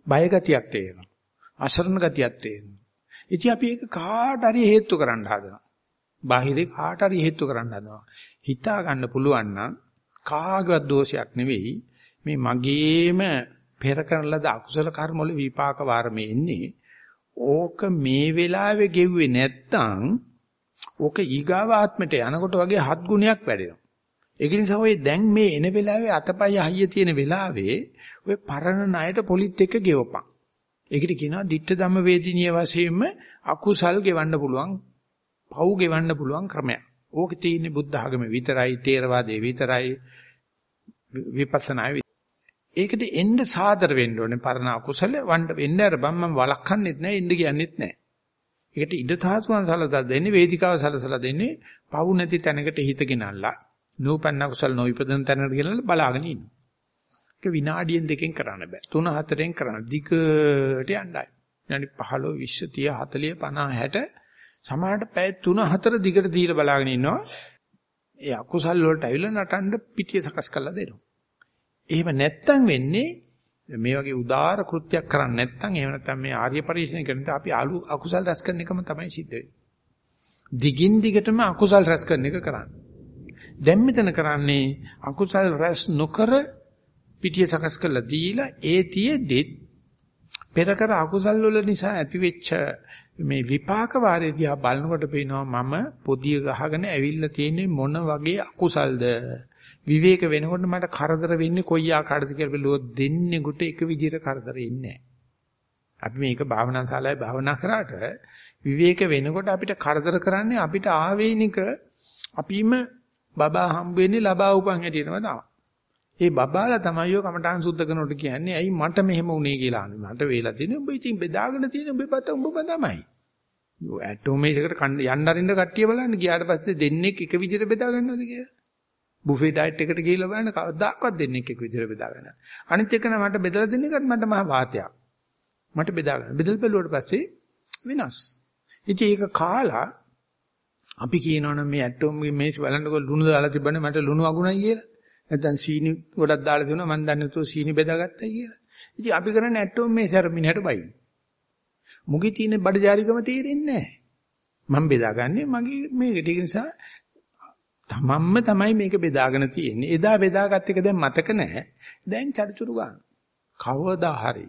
බය ගතියක් තේරෙනවා. අසරණ ගතියක් තේරෙනවා. ඉතින් අපි ඒක කාට හරි හේතු කරන්න හදනවා. බාහිරේ කාට හරි හේතු කරන්න හදනවා. හිතා ගන්න පුළුවන් නම් කාගවත් දෝෂයක් නෙවෙයි මේ මගේම පෙර කරන ලද අකුසල කර්ම වල විපාක වාරමේ එන්නේ. ඕක මේ වෙලාවේ ගෙව්වේ නැත්තම් ඕක ඊගාව ආත්මයට යනකොට වගේ හත් ගුණයක් වැඩෙනවා. ඒක නිසා ඔය දැන් මේ එන වෙලාවේ අතපය හයිය තියෙන වෙලාවේ ඔය පරණ ණයට පොලිත් එක ගෙවපන්. ඒකට කියනවා ditta ධම්ම වේදිනිය වශයෙන්ම අකුසල් ගෙවන්න පුළුවන්, පව් ගෙවන්න පුළුවන් ක්‍රමයක්. ඕක තියෙන්නේ බුද්ධ ආගමේ විතරයි, තේරවාදයේ විතරයි, විපස්සනා ඒකට එන්න සාදර වෙන්න ඕනේ පරණ අකුසල වණ්ඩ වෙන්න අර බම්මම වළක්වන්නෙත් නැහැ, එන්න කියන්නෙත් නැහැ. ඒකට ඉඩ තාතුන් සලසලා දෙන්නේ වේදිකාව සලසලා දෙන්නේ පව් නැති තැනකට හිත ගෙනල්ලා නූපන්න කුසල නොවිපදන තැනකට කියලා බලාගෙන ඉන්න. ඒක විනාඩියෙන් දෙකෙන් කරන්න බෑ. 3 4ෙන් කරන්න. දිගට යන්නයි. විනාඩි 15 20 30 40 50 60 සමහරට පැය 3 4 දිගට දීලා බලාගෙන ඉන්නවා. ඒ අකුසල් වලට ඇවිල්ලා නටන්න පිටිය සකස් කරලා දෙනවා. එහෙම නැත්තම් වෙන්නේ මේ වගේ උදාාර කෘත්‍යයක් කරන්නේ නැත්නම් එහෙම නැත්නම් මේ ආර්ය පරිශ්‍රණය කරනකොට අපි අලු අකුසල් රැස් කරන එකම තමයි සිද්ධ වෙන්නේ. දිගින් දිගටම අකුසල් රැස් කරන එක කරන්නේ. දැන් මෙතන කරන්නේ අකුසල් රැස් නොකර පිටිය සකස් කරලා දීලා ඒ තියේදී පෙර කර අකුසල් වල නිසා ඇතිවෙච්ච මේ විපාක වාරේ දිහා බලනකොට පේනවා මම පොදිය ගහගෙන ඇවිල්ලා තියෙන්නේ මොන වගේ අකුසල්ද? විවේක වෙනකොට මට කරදර වෙන්නේ කොයි ආකාරද කියලා බැලුවොත් දෙන්නේ කොට එක විදිහට කරදර ඉන්නේ අපි මේක භාවනා ශාලාවේ භාවනා කරාට විවේක වෙනකොට අපිට කරදර කරන්නේ අපිට ආවේනික අපිම බබා හම්බ වෙන්නේ ලබා උපන් හැටියටම තමයි. ඒ බබාලා තමයි ඔය කමඨාන් සුද්ධ කරනකොට කියන්නේ ඇයි මට මෙහෙම වුනේ කියලා අහන්නේ. මට වේලා තියෙන්නේ උඹ ඉතින් බෙදාගෙන තියෙන උඹ පත උඹම තමයි. ඇටෝමේෂයකට යන්න අරින්න කට්ටිය බලන්න ගියාට පස්සේ දෙන්නෙක් එක විදිහට බෙදා ගන්නවද කියලා. බුෆේ ඩයට් එකට ගිහිල්ලා බලන්න කවදාකවත් දෙන්නෙක් එක විදිහට බෙදා ගන්න. අනිත් එක නම් මට බෙදලා දෙන්න එකත් මට මහා වාතයක්. මට බෙදා ගන්න. බෙදලා බැලුවට පස්සේ වෙනස්. ඉතින් ඒක කාලා අපි කියනවනම් මේ ඇටෝම් මේ බලන්නකො ලුණු දාලා තිබ්බනේ මට ලුණු අගුණයි කියලා. නැත්නම් සීනි ගොඩක් දාලා දෙනවා මම දන්නේ නැතුව සීනි බෙදාගත්තයි කියලා. ඉතින් අපි කරන්නේ ඇටෝම් මේ සැර මිනිහට බයින. මුගේ තියෙන බඩජාරිකම තේරෙන්නේ නැහැ. මම බෙදාගන්නේ මගේ මේකට ඒ නිසා තමන්ම තමයි මේක බෙදාගෙන තියෙන්නේ. එදා බෙදාගත් එක දැන් මතක නැහැ. දැන් චරිචුරු ගන්න. කවදා හරි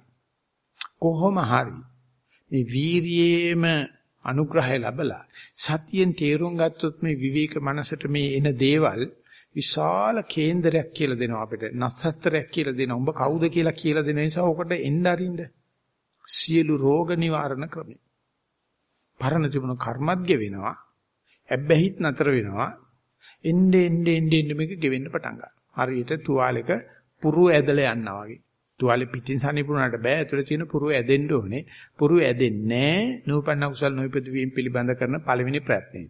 කොහොම හරි මේ වීරියේම අනුග්‍රහය ලැබලා සතියෙන් තේරුම් ගත්තොත් මේ විවේක මනසට මේ එන දේවල් විශාල කේන්දරයක් කියලා දෙනවා අපිට. නස්සස්තරයක් කියලා දෙනවා. උඹ කවුද කියලා කියලා දෙන නිසා ඔකට එන්න අරින්න. සියලු රෝග නිවාරණ ක්‍රමයි. පරණ තිබුණු කර්මත් ගෙවෙනවා. ඇබ්බැහිත් නතර වෙනවා. එන්නේ එන්නේ එන්නේ මේක ගෙවෙන්න පටන් ගන්නවා. හරියට තුවාලෙක පුරු ඇදලා යනවා වගේ. තුවාලෙ පිටින් සනිපුණාට බෑ. ඇතුලේ තියෙන පුරු ඇදෙන්න ඕනේ. පුරු ඇදෙන්නේ නූපන්න කුසල් නොයිපද වීම පිළිබඳ කරන පළවෙනි ප්‍රයත්නය.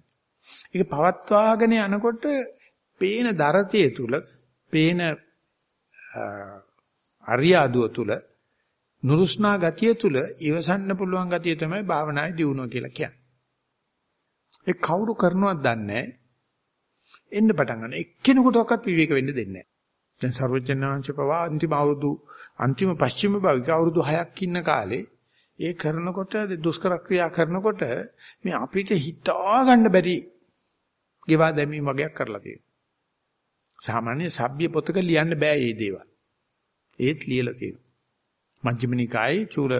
ඒක පවත්වාගෙන යනකොට පේන දරතිය තුල, පේන අරියාදුව තුල, නුරුස්නා ගතිය තුල ඉවසන්න පුළුවන් ගතිය තමයි භාවනායේ දියුණුව කියලා කියන්නේ. ඒ කවුරු කරනවද දන්නේ එන්න පටන් ගන්න. එක්කෙනෙකුටවත් විවේක වෙන්න දෙන්නේ නැහැ. දැන් සර්වඥාන්ච පවා අන්තිම අවුරුදු අන්තිම පස්චිම භාවික අවුරුදු 6ක් ඉන්න කාලේ ඒ කරනකොට දුෂ්කර ක්‍රියා කරනකොට මේ අපිට හිතා ගන්න බැරි ගෙවා දැමීම වගේක් කරලා තියෙනවා. සාමාන්‍ය සભ્ય පොතක ලියන්න බෑ මේ දේවල්. ඒත් ලියලා තියෙනවා. මජ්ක්‍ධිම නිකායේ චූල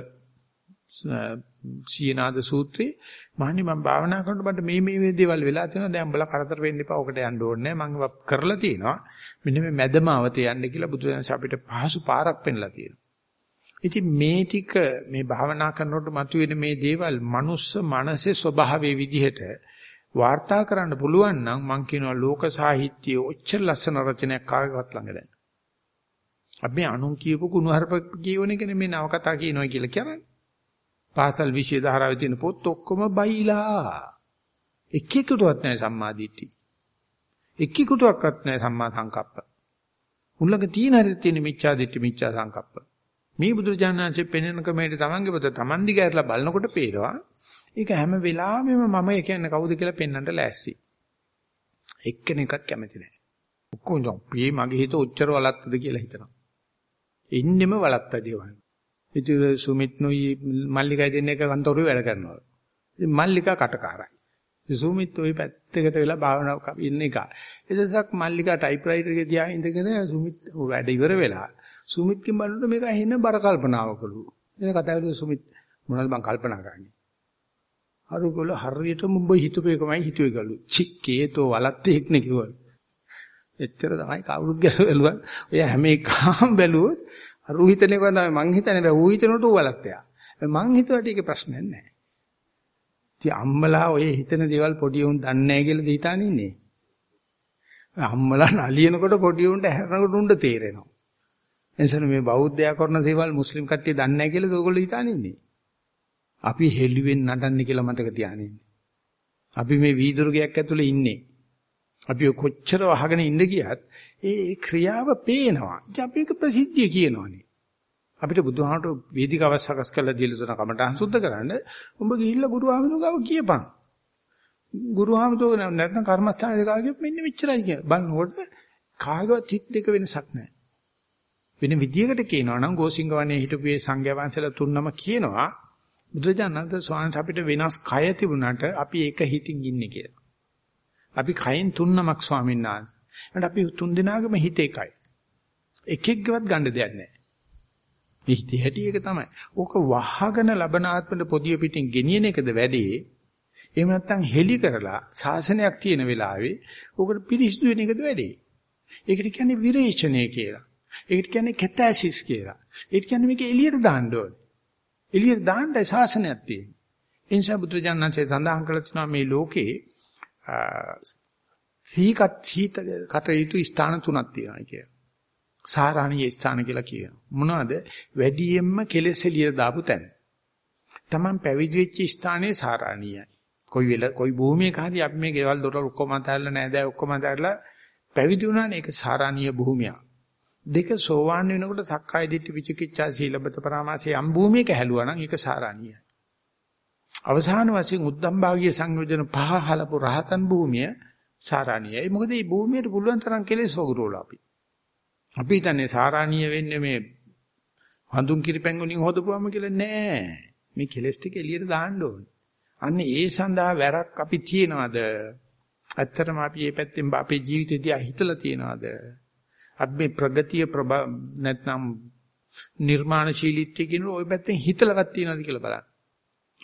සීනාද සූත්‍රේ මහනි මම භාවනා කරනකොට මේ මේ දේවල් වෙලා තියෙනවා දැන් උඹලා කරදර වෙන්න එපා. ඔකට යන්න ඕනේ නැහැ. මම කරලා තියෙනවා. මෙන්න මේ මැදමාවත යන්න කියලා බුදුසසුන අපිට පහසු පාරක් පෙන්ලා තියෙනවා. ඉතින් මේ ටික මේ භාවනා කරනකොට මතුවෙන මේ දේවල් මනුස්ස මනසේ ස්වභාවයේ විදිහට වාර්තා කරන්න පුළුවන් නම් මං කියනවා ලෝක සාහිත්‍යයේ ඔච්චර ලස්සන රචනයක් කාගේවත් ළඟ නැහැ. අපි අනුන් කියපු කුණුහරුප කියවන එකනේ මේ නවකතා කියනවා කියලා කියන්නේ. පාසල් විෂය ධාරාවේ තියෙන පොත් ඔක්කොම බයිලා. එකෙකුටවත් නැහැ සම්මා දිට්ඨි. එකෙකුටවත් නැහැ සම්මා සංකප්ප. උල්ලඟ තියෙන හැටි තියෙන මිච්ඡා දිට්ඨි මිච්ඡා සංකප්ප. මේ බුදුරජාණන්සේ පෙන්වන ක්‍රමයට තමන්ගේ පොත තමන් දිගහැරලා බලනකොට පේනවා ඒක හැම වෙලාවෙම මම කියන්නේ කවුද කියලා පෙන්වන්න ලෑස්ති. එක්කෙනෙක්වත් කැමති නැහැ. ඔක්කොම මේ මගේ හිත උච්චර වලත්තද කියලා හිතනවා. එන්නෙම වලත්ත දේවල්. ඉතින් සුමිත්නුයි මල්ලිකයි දෙන්න එක කන්තරුවේ වැඩ කරනවා. ඉතින් මල්ලිකා කටකාරයි. සුමිත් ওই පැත්තකට වෙලා භාවනාව ඉන්න එක. එදසක් මල්ලිකා ටයිප්‍රයිටර් එකේ තියා ඉඳගෙන සුමිත් වැඩ ඉවර වෙලා සුමිත්ගෙන් බලනකොට මේක ඇහෙන බර කල්පනාවකලු. එන කතා කරලා සුමිත් මොනවද මං කල්පනා කරන්නේ? අරුගොල්ල හරියටම උඹ හිතුව එකමයි හිතුවේ ගලු. චික්කේතෝ වලත්තේක් නේ කිව්වා. එච්චර තමයි කවුරුත් ගැලුවා. ඔය හැම එකම බැලුවොත් අර ඌ හිතන එක තමයි මං හිතන්නේ බෑ ඌ හිතනට ඌ වලත්තයා. මං හිතුවට ඒක ප්‍රශ්නයක් නෑ. ඉතින් අම්මලා ඔය හිතන දේවල් පොඩි උන් දන්නේ නැහැ කියලා හිතාන ඉන්නේ. අම්මලා නලියනකොට පොඩි උන්ට හැරෙනකොට උන්ට තේරෙනවා. එනිසා මේ බෞද්ධයා කරන දේවල් මුස්ලිම් කට්ටිය දන්නේ නැහැ කියලා ඒගොල්ලෝ හිතාන ඉන්නේ. අපි හෙළුවෙන් නටන්නේ කියලා මතක තියාගෙන ඉන්නේ. අපි මේ වීදුරුගයක් ඇතුලේ ඉන්නේ. අපි කොච්චර වහගෙන ඉන්න ගියත් ඒ ක්‍රියාව පේනවා. ඉතින් අපි ඒක ප්‍රසිද්ධිය කියනවනේ. අපිට බුදුහාමට වේදිකාවක් සකස් කරලා දීලා තුන කමටහන් සුද්ධ කරන්න උඹ ගිහිල්ලා ගුරුහාමුදුරුවෝ ගාව කියපන්. ගුරුහාමුදුරුවෝ නැත්නම් කර්මස්ථානයේ ගාව කියප මෙන්න මෙච්චරයි කියන. බලනකොට කාගවත් හිත දෙක වෙනසක් නැහැ. වෙන විදියකට කියනවා නම් ගෝසිංගවනේ හිටපු ඒ සංඝයා වහන්සේලා තුන්නම කියනවා බුදුජානක ස්වාමීන් අපිට වෙනස් කය තිබුණාට අපි එක හිතින් ඉන්නේ කියලා. අපි කයෙන් තුන්නමක් ස්වාමීන් වහන්සේ. එහෙනම් අපි තුන් දෙනාගේම හිත එකයි. එකෙක්ගවත් ගන්න දෙයක් නැහැ. මේ හිතේ හැටි එක තමයි. ඕක වහගෙන ලබන ආත්මෙට පොදිය පිටින් ගෙනියන එකද වැඩේ. එහෙම නැත්නම් හෙලි කරලා ශාසනයක් තියෙන වෙලාවේ ඕකට පිරිසිදු වෙන එකද වැඩේ. ඒකට කියන්නේ විරේචනය කියලා. ඒකට කියන්නේ කැතැසිස් කියලා. ඒකට කියන්නේ මේක එළියට දාන්න ඕනේ. එළියට දාන්නයි ශාසනයක් තියෙන්නේ. ඒ නිසා බුදුජානනාංශය සඳහන් කරලා තියෙනවා මේ ලෝකේ සීකත් සීත කටයුතු ස්ථාන තුනක් තියෙනවා කියලා. සාරාණීය ස්ථාන කියලා කියනවා. මොනවද? වැඩියෙන්ම කෙලෙස් එළියට දාපු තැන. Taman පැවිදි වෙච්ච ස්ථානයේ සාරාණීයයි. කොයි වෙල කොයි භූමියක හරි අපි මේ ගෙවල් දොරවල් ඔක්කොම අතහැරලා නෑදෑ ඔක්කොම අතහැරලා පැවිදි වුණානේ ඒක සාරාණීය භූමියක්. දෙක සෝවාන් වෙනකොට සක්කාය දිට්ඨි විචිකිච්ඡා සීලබත පරාමාසයේ යම් භූමියක හැලුවා නම් ඒක සාරාණීයයි. අවසාන වශයෙන් උද්දම් භාගීය සංයෝජන පහ හලපු රහතන් භූමිය සාරාණීයයි. මොකද මේ භූමියට පුළුවන් තරම් කෙලෙස් වගුරුවලා අපි. අපි හිතන්නේ සාරාණීය වෙන්නේ මේ හඳුන් කිරිපැන් වලින් හොදපුවම කියලා නෑ. මේ කෙලස් ටික එළියට දාන්න ඕනේ. අන්න ඒ සඳහා වැරක් අපි තියනවාද? ඇත්තටම අපි මේ පැත්තෙන් අපේ ජීවිතේදී හිතලා තියනවාද? අපි මේ ප්‍රගතිය නැත්නම් නිර්මාණශීලීත්වය කියන ওই පැත්තෙන් හිතලවත් තියනවාද කියලා බලන්න.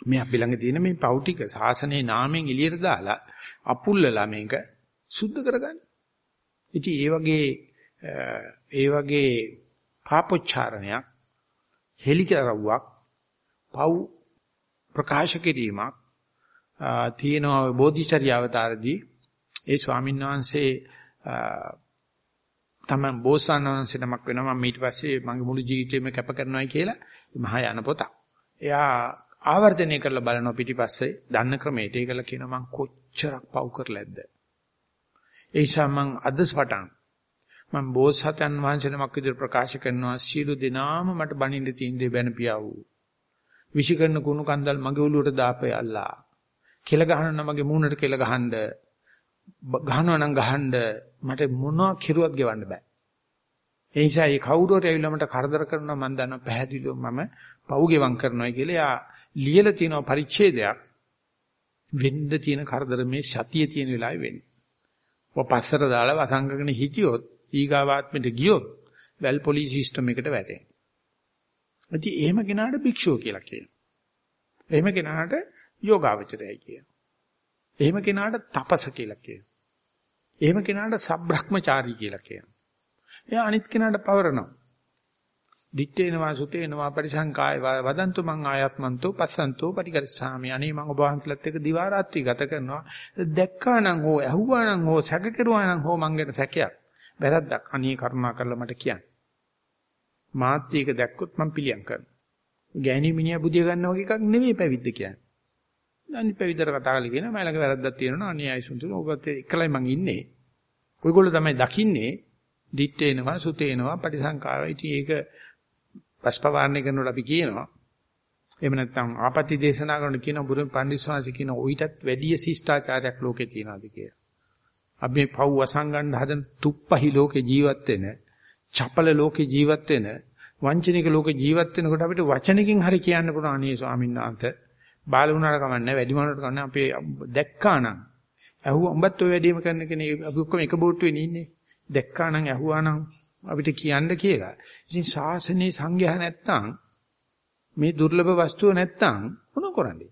මේ අපි ළඟ තියෙන මේ පෞ ටික සාසනයේ නාමයෙන් එළියට දාලා අපුල්ලලා මේක සුද්ධ කරගන්න. ඉතින් ඒ වගේ ඒ වගේ පාපොච්චාරණයක් හෙලිකරුවක් පව් ප්‍රකාශ කිරීමක් තියෙනවා බෝධිචර්ය අවතාරදී ඒ ස්වාමීන් වහන්සේ තමයි බෝසතාණන්සේ නමක් වෙනවා මම ඊට පස්සේ මගේ මුළු ජීවිතේම කැප කරනවායි කියලා මහා යන පොතක්. එයා ආවර්ජනය කරලා බලනවා පිටිපස්සේ දන්න ක්‍රමයට ඒකල කියනවා මං කොච්චරක් පව් කරලාද. ඒ නිසා මං අද සටන් මම බෝසතන් වහන්සේ නමක් විදිහට ප්‍රකාශ කරනවා සියලු දෙනාම මට බණින්න තියෙන දේ බැන පියාවු. විෂිකරන කුණු කන්දල් මගේ ඔළුවට දාපේ අල්ලා. කෙල ගහනවා නම් මගේ මූණට කෙල ගහන්න. ගහනවා නම් ගහන්න මට මොනවා කිරුවක් ගෙවන්න බෑ. ඒ නිසා මේ කවුරුහරි ඇවිල්ලා මට කරදර කරනවා මම දන්නවා පැහැදිලිව මම පව් ගෙවම් කරනවා කියලා යා ලියලා තියෙන පරිච්ඡේදයක් වෙන්න තියෙන කරදර මේ සතියේ තියෙන වෙලාවෙ වෙන්නේ. ඔය පස්සට දාලා වසංගගෙන හිටියොත් ඊගාවාත්මෙට ගියොත් වැල් පොලිස් සිස්ටම් එකට වැටෙනවා. ඉතින් එහෙම කෙනාට භික්ෂුව කියලා කියනවා. එහෙම කෙනාට යෝගාවචරයයි කියනවා. එහෙම කෙනාට තපස කියලා කියනවා. එහෙම කෙනාට සබ්‍රහ්මචාරී කියලා කියනවා. එයා අනිත් කෙනාට පවරනවා. දිත්තේනවා සුතේනවා පරිසංකාය වදන්තු මං ආයත්මන්තෝ පස්සන්තෝ පටිකරසාමි අනේ මං ඔබ වහන්සේලාත් එක්ක දිවා රාත්‍රී ගත කරනවා දැක්කා නම් හෝ ඇහුවා නම් හෝ සැක කෙරුවා නම් හෝ මං ගැන සැකයක් වැරද්දක් අනේ කරුණා කරලා මට කියන්න මාත් ඒක දැක්කොත් මම පිළියම් කරනවා. ගෑණි මිනිහා බුදිය ගන්නවා වගේ එකක් නෙමෙයි පැවිද්ද කියන්නේ. අනිත් පැවිද්දට කතා කරලා කියනවා මම ළඟ වැරද්දක් තියෙනවා අනේ අයිසුන්තුන ඔබත් එකලයි මං ඉන්නේ. ඔයගොල්ලෝ තමයි දකින්නේ දිත්තේනවා සුතේනවා පටිසංකාරය. ඉතින් ඒක පස්පවාරණය කරනකොට අපි කියනවා. එහෙම නැත්නම් ආපත්‍ය දේශනා කරන කියන බුදුන් පඬිස්සවාසි කියන ඔయితත් වැඩි ශිෂ්ටාචාරයක් ලෝකේ තියනවාද කියලා. අපි මේ පව් අසංගන්න හදන තුප්පහි ලෝකේ ජීවත් වෙන චපල ලෝකේ ජීවත් වෙන වංචනික ලෝකේ ජීවත් වෙනකොට අපිට වචනකින් හරි කියන්න පුළුවන් අනේ ස්වාමීන් වහන්සේ. බාල වුණාට කමන්නේ වැඩි වුණාට කමන්නේ අපේ දැක්කානම් ඇහුවා උඹත් ඔය වැඩිම කරන කෙනේ අපි ඔක්කොම එක බෝට්ටුවේ ඉන්නේ. දැක්කානම් ඇහුවානම් අපිට කියන්න කියලා. ඉතින් ශාසනයේ සංඝයා නැත්තම් මේ දුර්ලභ වස්තුව නැත්තම් මොන කරන්නේ?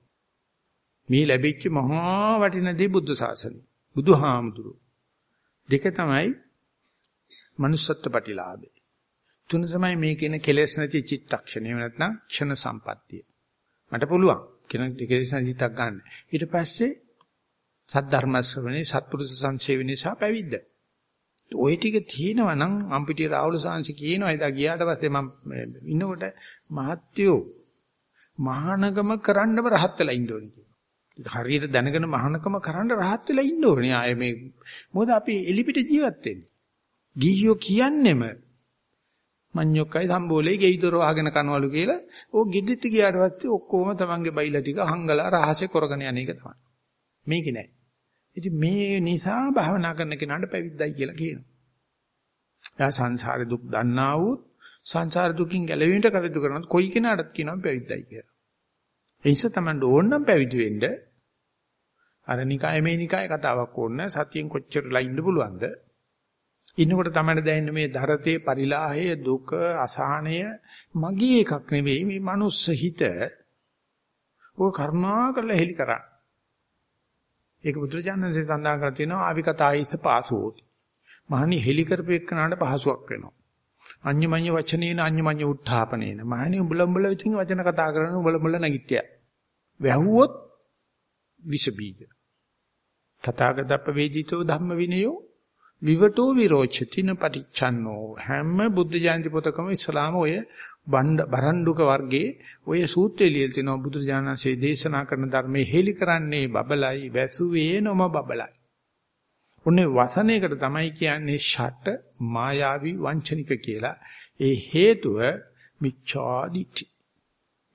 මේ ලැබිච්ච මහා වටින දේ බුද්ධ ශාසනය. බුදුහාමුදුරු. දෙක තමයි manussත්ත්ව ප්‍රතිලාභේ. තුන තමයි මේ කියන කෙලෙස් නැති චිත්තක්ෂණය නැත්නම් ක්ෂණ සම්පත්තිය. මට පුළුවන් කෙනෙක් කෙලෙස් නැති චිත්තක් ගන්න. ඊට පස්සේ සද්ධර්ම ශ්‍රවණේ සත්පුරුෂ සංසේවනයේ සහ පැවිද්ද. ওই ටික තියෙනවා නම් අම්පිටිය රාහුල සාංශ කියනවා එදා ගියාට පස්සේ මම ඉන්නකොට මහත්යෝ මහානගම කරන්නම රහත් වෙලා ඉන්න ඕනේ කියලා. හරියට දැනගෙන මහානකම කරන්න රහත් වෙලා ඉන්න ඕනේ. ආයේ මේ මොකද අපි එලිපිට ජීවත් වෙන්නේ. ගිහියෝ කියන්නෙම මඤ්ඤොක්කයි සම්බෝලේ ගෙයිදොර වහගෙන කනවලු කියලා ඕ ගෙදිට ගියාට පස්සේ ඔක්කොම තමන්ගේ බයිලා ටික හංගලා රහසේ කරගෙන යන එක තමයි. මේකේ නෑ. ඉතින් මේ නිසා භාවනා කරන කෙනාට පැවිද්දයි කියලා කියනවා. එයා සංසාර දුක් දන්නා වූ සංසාර දුකින් ගැලවීමට කටයුතු කරනත් කොයි කෙනාටත් කියනවා පැවිද්දයි කියලා. ඒ නිසා තමයි ඕන නම් පැවිදි වෙන්න අර නිකාය මේ නිකාය කතාවක් ඕන සතියෙන් කොච්චරලා ඉන්න පුළුවන්ද? ඉන්නකොට තමයි දැනෙන්නේ මේ ධරතේ පරිලාහය දුක අසහනය මගේ එකක් නෙවෙයි මේ මනුස්ස හිත ඔය කරුණා කරලා හෙලි කරා. ඒක බුදුරජාණන්සේ සඳහන් කරලා තියෙනවා ආවිකතායිස පාසෝති. මහණි හෙලි කරපු එක්කනට පහසුවක් වෙනවා. අඤ්ඤමඤ්ඤ වචනේන අඤ්ඤමඤ්ඤ උත්ථාපනේන. මහණේ උඹලා උඹලා විසින් වචන කතා කරන උඹලා උඹලා නැගිටියා. වැහුවොත් විස බීජ. තථාගතප්ප වේදිතෝ ධම්ම විනයෝ විවටෝ විරෝචතින පටිච්චන්නෝ හැම බුද්ධ ජයන්ති පොතකම ඉස්ලාම ඔය බණ්ඩ බරණ්ඩුක වර්ගයේ ඔය සූත්‍රය ලියලා තිනවා බුදු දානසේ දේශනා කරන ධර්මයේ හෙලි කරන්නේ බබලයි වැසුවේ නොම බබලයි. ඔන්නේ වසනයකට තමයි කියන්නේ ෂට මායාවි වංචනික කියලා. ඒ හේතුව මිච්ඡා දිට්ඨි.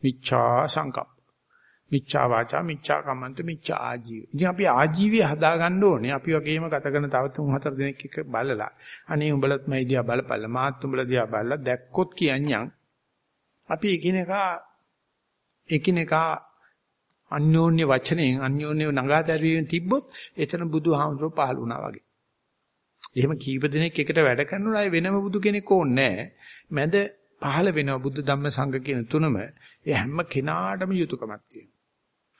මිච්ඡා සංකප්ප. මිච්ඡා වාචා මිච්ඡා කම්මන්ත මිච්ඡා ආජීව. ඉතින් අපි ආජීවය හදාගන්න ඕනේ. අපි වගේම ගත කරන තව තුන් හතර දෙනෙක් එක්ක බලලා. අනේ උඹලත් මයි දිහා බලපල්ලා මාත් උඹලා දිහා බලලා දැක්කොත් කියන්නම්. අපි එකිනෙකා එකිනෙකා අන්‍යෝන්‍ය වචනයෙන් අන්‍යෝන්‍ය නගාදැරීමෙන් තිබ්බොත් එතන බුදුහාමුදුරුවෝ පහළ වුණා වගේ. එහෙම කීප දෙනෙක් එකට වැඩ කරනවා අය වෙනම බුදු කෙනෙක් ඕනේ නැහැ. මැද පහළ වෙනවා බුද්ධ ධම්ම සංඝ කියන තුනම. ඒ හැම කෙනාටම යුතුයකමක් තියෙනවා.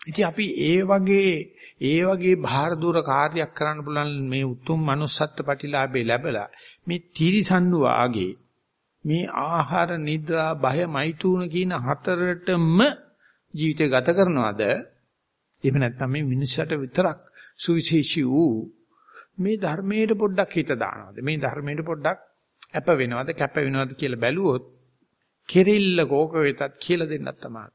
ඉතින් අපි ඒ වගේ ඒ වගේ බාහිර දුර කාර්යයක් කරන්න පුළුවන් මේ උතුම් manussත්ත්ව ප්‍රතිලාභේ ලැබලා මේ තිරිසන්නු වාගේ මේ ආහාර නිද්‍රා බය මෛතුන කියන හතරටම ජීවිතය ගත කරනවද? එහෙම නැත්නම් මේ මිනිස්සට විතරක් සුවිශේෂී වූ මේ ධර්මයට පොඩ්ඩක් හිත දානවද? මේ ධර්මයට පොඩ්ඩක් අප වෙනවද කැප වෙනවද කියලා බැලුවොත් කෙරිල්ල කෝක වෙතත් කියලා දෙන්නත් තමයි.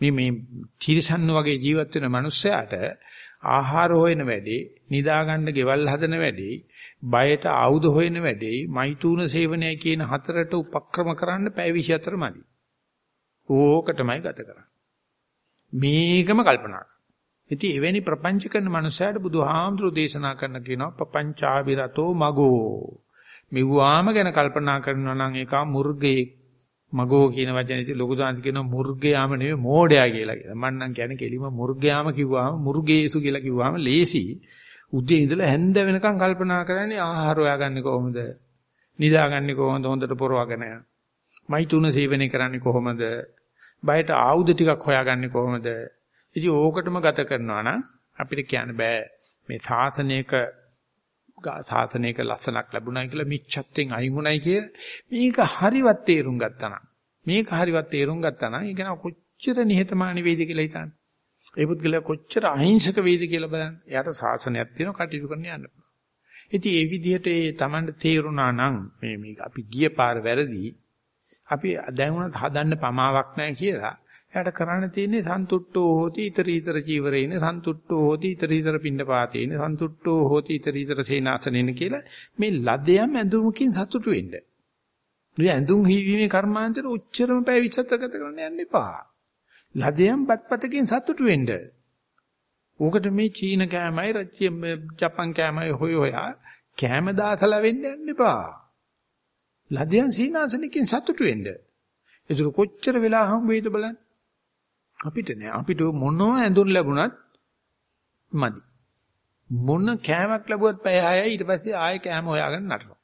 මේ මේ තිරසන්න වගේ ජීවත් වෙන මිනිස්සයාට ආහාර හොයන වැඩේ, නිදා ගන්න ගෙවල් හදන වැඩේ, බයට ආයුධ හොයන වැඩේ, මෛතුන සේවනය කියන හතරට උපක්‍රම කරන්න පැය 24 මදි. ඕකටමයි ගත කරන්නේ. මේකම කල්පනා කරනවා. ඉතින් එවැනි ප්‍රපංච කරන මනුස්සයාට බුදුහාමුදුරු දේශනා කරන කියනවා පపంచාවිරතෝ මගෝ. මෙව්වාම ගැන කල්පනා කරනවා නම් ඒක මුර්ගයේ මගෝ කියන වචනේ ඉතින් ලොකු දාන්ති කියනවා මුර්ගයාම නෙවෙයි මෝඩයා කියලා කියලා. මම නම් කියන්නේ කෙලිම මුර්ගයාම කිව්වහම මුර්ගේසු කියලා කිව්වහම ලේසි. උදේ ඉඳලා හැන්ද වෙනකන් කල්පනා කරන්නේ ආහාර හොයාගන්නේ කොහොමද? නිදාගන්නේ කොහොමද? හොඳට පොරවගෙන. මෛතුන සේවනය කරන්නේ කොහොමද? බයට ආයුධ ටිකක් හොයාගන්නේ කොහොමද? ඉතින් ඕකටම ගත කරනවා නම් අපිට කියන්න බෑ මේ සාසනයක සාසනයක ලස්සනක් ලැබුණයි කියලා මිච්ඡත්යෙන් අයින් වුණයි කියලා මේක හරිවත් තේරුම් ගත්තා නම් මේක හරිවත් තේරුම් ගත්තා නම් ඒක කොච්චර නිහතමානී වේද කියලා හිතන්න. ඒ පුද්ගලයා කොච්චර අහිංසක වේද කියලා බලන්න. එයාට සාසනයක් තියෙනවා කටයුතු කරන්න යන්න පුළුවන්. ඉතින් ඒ විදිහට ඒ Tamanට තේරුණා නම් මේ මේ අපි ගිය පාර වැරදි අපි දැන් උනත් හදන්න පමාවක් නැහැ කියලා එයාට කරන්න තියෙන්නේ සන්තුට්ඨෝ හෝති ඊතරීතර චීවරේන සන්තුට්ඨෝ හෝති ඊතරීතර පින්නපාතේන සන්තුට්ඨෝ හෝති ඊතරීතර සේනාසනේන කියලා මේ ලදයම් ඇඳුමකින් සතුටු වෙන්න. මේ ඇඳුම් හිවීමේ කර්මාන්තර උච්චරම පැය 20ක් ගත කරන්න යන්න එපා. ලදයම් බත්පතකින් සතුටු වෙන්න. ඕකට මේ චීන කෑමයි රච්චි ජපන් කෑමයි හොය හොයා කෑම දාසලා වෙන්න යන්න එපා. ලදයන් සීනාසනකින් සතුටු වෙන්න. ඒක කොච්චර වෙලා හම් වේද බලන්න. අපිට නෑ අපිට මොනව ඇඳුම් ලැබුණත් මදි. මොන කෑමක් ලැබුවත් පැය 6යි ඊට පස්සේ ආයෙ කෑම හොයාගෙන නටනවා.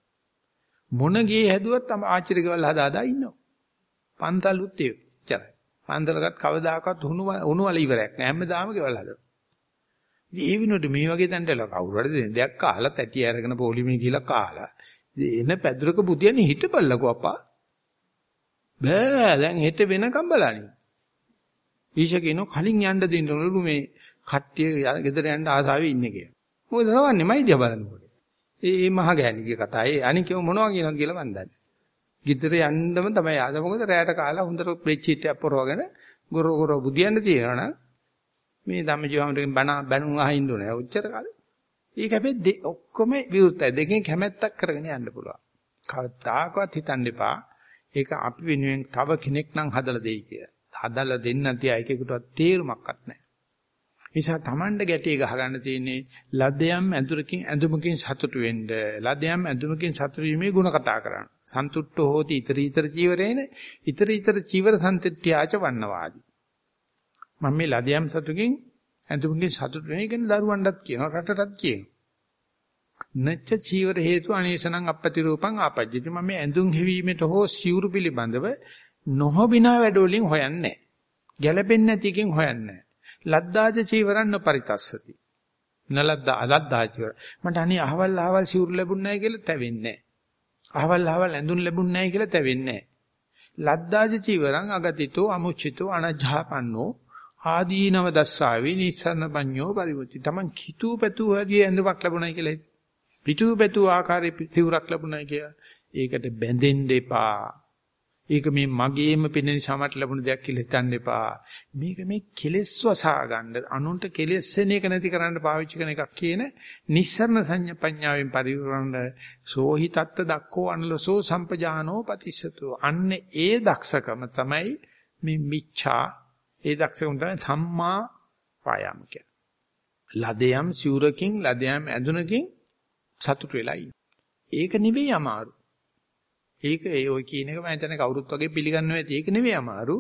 මොන ගේ හැදුවත් තම ආච්චිට ගෙවල් හදා හදා ඉන්නවා. පන්තලුත් ඒ චරයි. පන්තලකට කවදාකවත් උණු උණු වල ඉවරයක් නෑ හැමදාම ගෙවල් හදනවා. ඉතින් ඒ විනෝඩ මේ වගේ තැනට කවුරු හරි දෙයක් කාලා තැටි අරගෙන පොලිමේ ගිහලා කාලා එන පැදුරක බුදියන්නේ හිටපල්ලකෝ අප්පා. බෑ දැන් හෙට වෙනකම් බලන්නේ. ඊෂ කියනවා කලින් යන්න දෙන්නලු මේ කට්ටිය ගෙදර යන්න ආසාවෙ ඉන්නේ කියලා. මොකද රවන්නේ මයි දිහා බලනකොට. ඒ මහ ගෑණිගේ කතා. ඒ අනිකව මොනවා කියනවද කියලා මන් දන්නේ. ගෙදර යන්නම තමයි ආස. මොකද රැයට කාලා හොඳට බෙච්චීට් එකක් පොරවගෙන ගොර ගොර බුදියන්න තියෙනවනම් මේ ධම්මජීවමෙන් බණ බණුන් අහින්න ඕනේ. ඔච්චර කාලේ. ඒක හැබැයි ඔක්කොම විරුද්ධයි. දෙකෙන් කැමැත්තක් කරගෙන යන්න පුළුවන්. කවදාකවත් හිතන්න එපා. ඒක අපි වෙනුවෙන් තව කෙනෙක් නම් හදලා දෙයි කියලා. හදලා දෙන්න නැති අයකෙකුටවත් තේරුමක්වත් නැහැ. නිසා Tamanda ගැටේ ගහගන්න තියෙන්නේ ලදයම් ඇඳුරකින් ඇඳුමකින් සතුටු වෙන්න. ලදයම් ඇඳුමකින් සතුටු වීමේ ಗುಣ කතා කරන්න. සන්තුට්ඨෝ හෝති iter iter චීවරේන iter iter චීවර සම්තිත්‍යාච වන්නවාදි. මම මේ ලදයම් සතුටකින් ඇඳුමකින් සතුටු වෙන කියන දරුවන්ටත් කියනවා රටටත් කියනවා. නච්ච චීවර හේතු අනේසනං අපපති රූපං ආපජ්ජති මම මේ ඇඳුම් හිවීමට හෝ සිවුරු පිළිබඳව නොහොබිනා වැඩ වලින් හොයන්නේ ගැළපෙන්නේ නැති එකෙන් හොයන්නේ ලද්දාජ චීවරන්න පරිතස්සති නලද්දා අලද්දා චීවර මට අනේ අහවල් අහවල් සිවුරු ලැබුණ නැහැ කියලා තැවෙන්නේ අහවල් අහවල් ඇඳුම් ලැබුණ නැහැ කියලා තැවෙන්නේ නැහැ. ලද්දාජ චීවරං අගතිතෝ අමුචිතෝ අනජ්ජාපන්නෝ ආදීනව දස්සාවේ නිස්සරණ පඤ්ඤෝ පරිවෘති. Taman කිතු පැතු හදී ඇඳුමක් ලැබුණයි කියලා හිත. පිටු පැතු ආකාරයේ සිවුරක් ලැබුණයි කියලා. ඒකට බැඳෙන්න එපා. ඒක මේ මගේම පෙනෙන නිසා මට ලැබුණ දෙයක් කියලා හිතන්න එපා. මේක මේ කෙලෙස් වසා ගන්න අනුන්ට කෙලෙස් වෙන එක නැති කරන්න පාවිච්චි කරන එකක් කියන නිස්සරණ සංඥාපඤ්ඤාවෙන් පරිවරණ සෝහි තත්ත දක්කෝ අනලසෝ සම්පජානෝ පතිස්සතෝ. අන්න ඒ දක්ෂකම තමයි මේ මිච්ඡා ඒ දක්ෂකම තමයි සම්මා වායාම කියන්නේ. ලදයම් සිවුරකින් ලදයම් ඇඳුනකින් සතුට වෙලා ඒක නෙවෙයි අමාරු. ඒක ඒ ඔය කියන එක මම හිතන්නේ කවුරුත් වගේ පිළිගන්නව ඇති. ඒක නෙවෙයි අමාරු.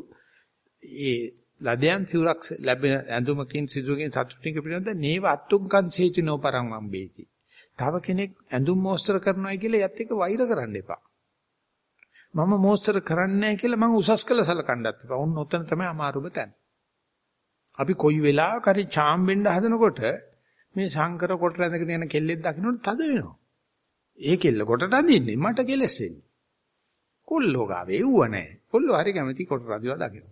ඒ ලදයන් සිවුරක් ලැබෙන ඇඳුමකින් සිදුවකින් සතුටින් පිළිබඳ නේව අත්තුංකං සේචිනෝ පරං වම්බේති. තව කෙනෙක් ඇඳුම් මෝස්තර කරනවා කියලා යත් එක වෛර කරන්න එපා. මම මෝස්තර කරන්නේ නැහැ කියලා මම උසස් කළ සලකන්නත් එපා. උන් ඔතන තමයි අමාරුම තැන. අපි කොයි වෙලාවක හරි චාම් වෙන්න හදනකොට මේ සංකර කොට රැඳගෙන යන කෙල්ලෙක් දකින්නට තද වෙනවා. ඒ කෙල්ල කොටට අදින්නේ මට කෙලෙසෙන්නේ. කොල්ලෝ ගාවේ ඌව නැහැ. කොල්ලෝ හරි කැමති කොට රදිවා දකින්න.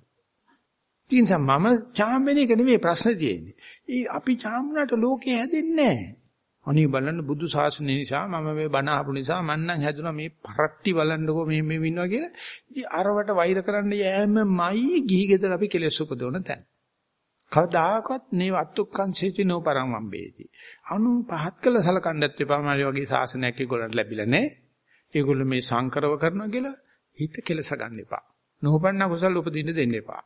ඉතින් මම චාම් වෙන එක නෙමෙයි ප්‍රශ්නේ තියෙන්නේ. ඒ අපි චාම් වුණාට ලෝකේ හැදෙන්නේ නැහැ. අනේ බලන්න බුදු සාසනය නිසා මම මේ බණ අහපු නිසා මං නම් හැදුනා මේ පරට්ටි බලන්නකෝ මේ මේ ඉන්නවා කියලා. ඉතින් අරවට වෛර කරන්න යෑමමයි ගිහි ගෙදර අපි කෙලෙස් උපදවන තැන. කවදාකවත් නේ වත්තුක්කං සේති නෝපරං වම්බේති. අනු පහත් කළ සලකන්නත් එපා මාරි වගේ සාසනයක් ඒගොල්ලන්ට ලැබිලා නැහැ. ඒගොල්ලෝ මේ සංකරව කරනවා කියලා හිත කෙලස ගන්න එපා. නොපන්න කුසල් උපදින්න දෙන්න එපා.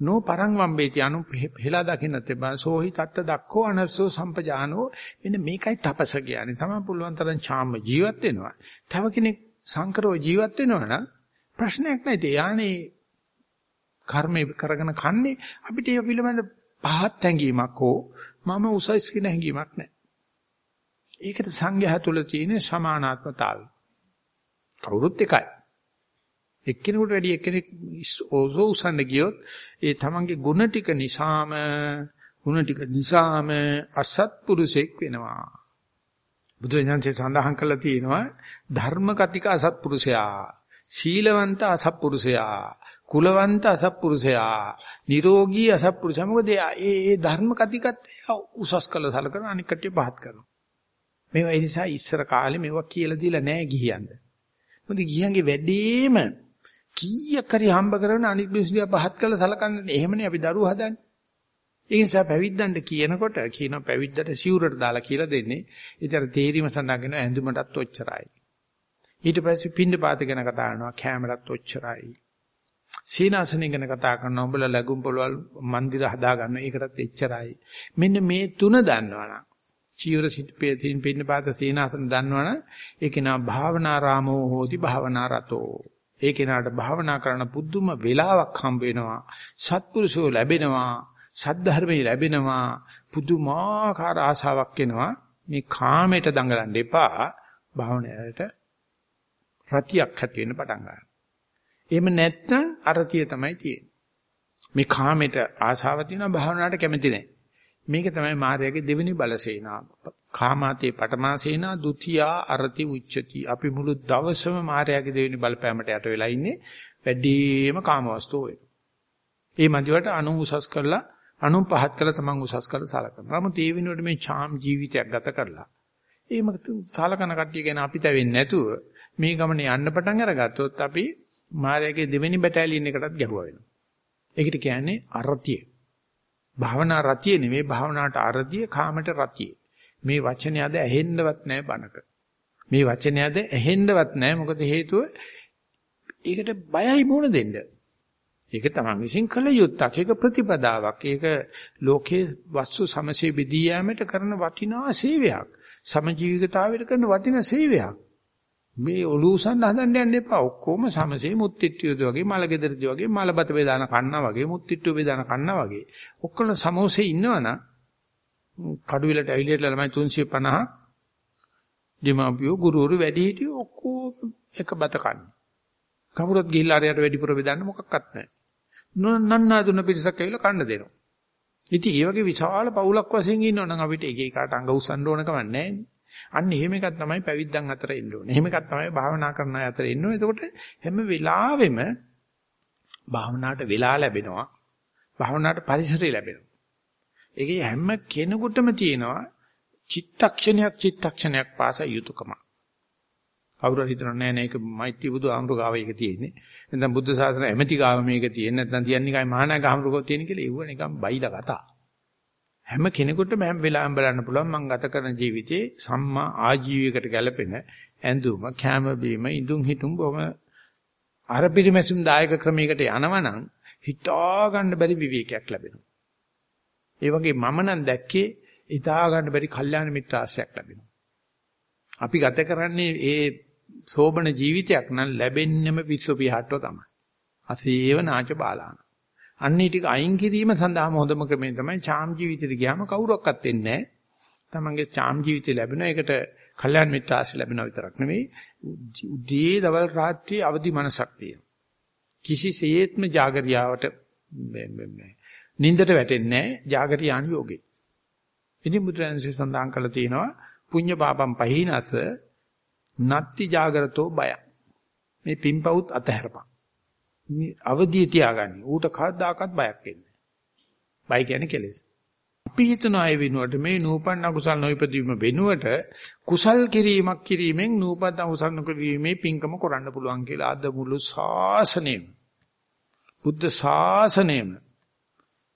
නෝ පරං වම්බේති anu හෙලා දකින්නත් එපා. සෝහි තත්ත දක්ඛෝ අනස්සෝ සම්පජානෝ මෙන්න මේකයි තපස කියන්නේ. තමයි පුළුවන් තරම් ඡාම ජීවත් වෙනවා. තව කෙනෙක් සංකරව ජීවත් වෙනවා නම් ප්‍රශ්නයක් නැහැ. යානේ කර්මේ කරගෙන කන්නේ අපිට ඒ පිළිබඳ පහත් හැඟීමක් හෝ මම උසස් කියන හැඟීමක් නැහැ. ඒකට සංඝයා තුල තියෙන සමානාත්මතාවය. කවුරුත් එකයි. එක්කෙනෙකුට වැඩි එක්කෙනෙක් ඕසෝ උසන්න ගියොත් ඒ තමන්ගේ ගුණ ටික නිසාම ගුණ ටික නිසාම අසත්පුරුෂෙක් වෙනවා. බුදුරජාණන්සේ සඳහන් කළා තියෙනවා ධර්ම කතික අසත්පුරුෂයා සීලවන්ත අසත්පුරුෂයා කුලවන්ත අසත්පුරුෂයා නිරෝගී අසත්පුරුෂයා මොකද ඒ ඒ ධර්ම කතිකත් උසස් කළ සලකන අනික් කටිය පහත් කරනවා මේවා ඒ නිසා ඉස්සර කාලේ මේවා කියලා දීලා නැහැ ගිහියන්ට මොකද ගිහියන්ගේ වැඩේම කීයක් හරි හම්බ කරන අනිත් මිනිස්සුන්ව පහත් කළ සලකන්නේ එහෙමනේ අපි දරුවෝ හදන්නේ ඒ නිසා පැවිද්දන්ට කියනකොට කියන පැවිද්දට සිවුරට දාලා කියලා දෙන්නේ. ඒතර තේරීම සඳහන් ඇඳුමටත් ඔච්චරයි. ඊට පස්සේ පින්ඳ පාත ගැන කතා කරනවා කැමරත් ඔච්චරයි. සීනාසනෙ ගැන කතා කරනවා උඹලා ලැබුම් පොළවල් මන්දිර හදා ගන්න ඒකටත් එච්චරයි. මෙන්න මේ තුන දන්නවනම් චීවර සිටපේ තින් පින්න පාත සීනාසන දන්නවනම් ඒක නා භාවනාරාමෝ හෝති භාවනාරතෝ. ඒ කෙනාට භාවනා කරන පුදුම වෙලාවක් හම්බ වෙනවා. සත්පුරුෂෝ ලැබෙනවා. සද්ධර්මයේ ලැබෙනවා. පුදුමාකාර ආසාවක් එනවා. මේ කාමයට දඟලන්න එපා. භාවනාවට රතියක් ඇති වෙන්න පටන් ගන්නවා. එහෙම නැත්නම් අරතිය තමයි තියෙන්නේ. මේ කාමයට ආශාව තියෙනවා භාවනාවට කැමති නැහැ. මේක තමයි මායාවේ දෙවෙනි බලසේනාව. කාමාතේ පටමාසේනා ဒ ුතියා අරති උච්චති. අපි මුළු දවසම මායාවේ දෙවෙනි බලපෑමට යට වෙලා ඉන්නේ. වැඩිම කාමවස්තු ඔය. ඒ මන්දිවට අනු උසස් කරලා අනු පහත් කරලා තමන් උසස් කරලා සලකනවා. නමුත් ඒ වෙනුවට මේ ඡාම් ජීවිතයක් ගත කරලා එහෙම සලකන කට්ටිය ගැන අපිට වෙන්නේ නැතුව මේ ගමනේ යන්න පටන් අරගත්තොත් අපි මායාවේ දෙවෙනි බැටාලියන් එකටත් ගැහුවා වෙනවා. ඒකට කියන්නේ අරතිය. භාවනා රතිය නෙමෙයි භාවනාවට අරතිය කාමට රතිය. මේ වචනේ අද ඇහෙන්නවත් නැහැ බනක. මේ වචනේ අද ඇහෙන්නවත් නැහැ මොකද හේතුව ඒකට බයයි මුණ දෙන්න. ඒක තමයි විශ්ින් කළ යුත්තක්. ඒක ප්‍රතිපදාවක්. ඒක ලෝකයේ වස්තු සමසේ බෙදී යාමට කරන වටිනා සේවයක්. සමජීවිකතාවයට කරන වටිනා සේවයක්. මේ ඔලූසන් හදන්න යන්න එපා. ඔක්කොම සමසේ මුත්තිට්ටියද වගේ මල ගෙදරදි වගේ මලබත බෙදාන කන්නා වගේ මුත්තිට්ටුව බෙදාන කන්නා වගේ. ඔක්කොම සමෝසේ ඉන්නවනම් කඩුවිලට ඇවිල්ලා ළමයි 350 දීමාපියෝ ගුරුවරු වැඩි හිටියෝ ඔක්කොම එක බත කන්නේ. කවුරුත් ගිහිල්ලා අරයට වැඩිපුර බෙදන්න මොකක්වත් නැහැ. නන්නා දුන්න පිරිසක් ඇවිල්ලා කන්න දෙනවා. ඉතින් ඒ වගේ විශාල පවුලක් වශයෙන් ඉන්නවනම් අපිට එක එකට අඟ උස්සන්න ඕන කම නැහැ. අන්න එහෙම එකක් තමයි පැවිද්දන් අතර ඉන්න ඕනේ. එහෙම එකක් තමයි භාවනා කරන අය අතර ඉන්න ඕනේ. එතකොට හැම වෙලාවෙම භාවනාවට වෙලා ලැබෙනවා. භාවනාවට පරිසරය ලැබෙනවා. ඒකේ හැම කෙනෙකුටම තියෙනවා චිත්තක්ෂණයක් චිත්තක්ෂණයක් පාස යුතුයකම. කවුරු හරි හිතනවා නෑ නෑ ඒක මෛත්‍රී බුදු ආමරු ගාව එක තියෙන්නේ. නැත්නම් බුද්ධ ශාසන ඇමති ගාව මේක තියෙන්නේ. නැත්නම් තියන්නේකයි මහානායක ආමරු ගාව තියෙන කියලා ඒව නිකන් බයිලා කතා. හැම කෙනෙකුටම හැම වෙලාවෙම බලන්න පුළුවන් මම ගත කරන ජීවිතේ සම්මා ආජීවයකට ගැලපෙන ඇඳුම, කැම බීම, ඉදුම් හිටුම් බොම අර පිරිමැසුම් දායක ක්‍රමයකට යනවනම් හිතා ගන්න බැරි විවේකයක් ලැබෙනවා. ඒ වගේ මම නම් දැක්කේ හිතා ගන්න බැරි කල්යාණ මිත්‍ර ආශ්‍රයක් ලැබෙනවා. අපි ගත කරන්නේ ඒ සෝබන ජීවිතයක් නම් ලැබෙන්නෙම පිස්සු පිහට්ටෝ තමයි. අසේව නාච බාලාන. අන්නේ ටික අයින් කිරීම සඳහාම හොඳම ක්‍රමය තමයි ඡාම් ජීවිතයට ගියාම කවුරක්වත් එන්නේ නැහැ. තමන්ගේ ඡාම් ජීවිතය ලැබෙන එකට කල්‍යාණ මිත්‍ර ආශ්‍රය ලැබෙනා විතරක් නෙවෙයි උදේ දවල් රාත්‍රියේ අවදි මනසක් තියෙනවා. කිසිසේත්ම జాగරියාවට නින්දට වැටෙන්නේ නැහැ జాగරියාන් යෝගේ. ඉතින් බුදුරජාණන්සේ සඳහන් කළා තියෙනවා පුඤ්ඤ පාපම් පහිනස නත්ති జాగරතෝ බය. මේ පින්පවුත් අතහැරපන්. මේ අවදිය තියාගන්න. ඌට කවදාකවත් බයක් එන්නේ නැහැ. බය කියන්නේ කෙලෙස්. අපි හිතන අය වෙනුවට මේ නූපන්න කුසල් නොයිපදීම වෙනුවට කුසල් කිරීමක් කිරීමෙන් නූපන්න කුසල් නොකිරීමේ පින්කම කරන්න පුළුවන් කියලා අද මුළු ශාසනයම බුද්ධ ශාසනයම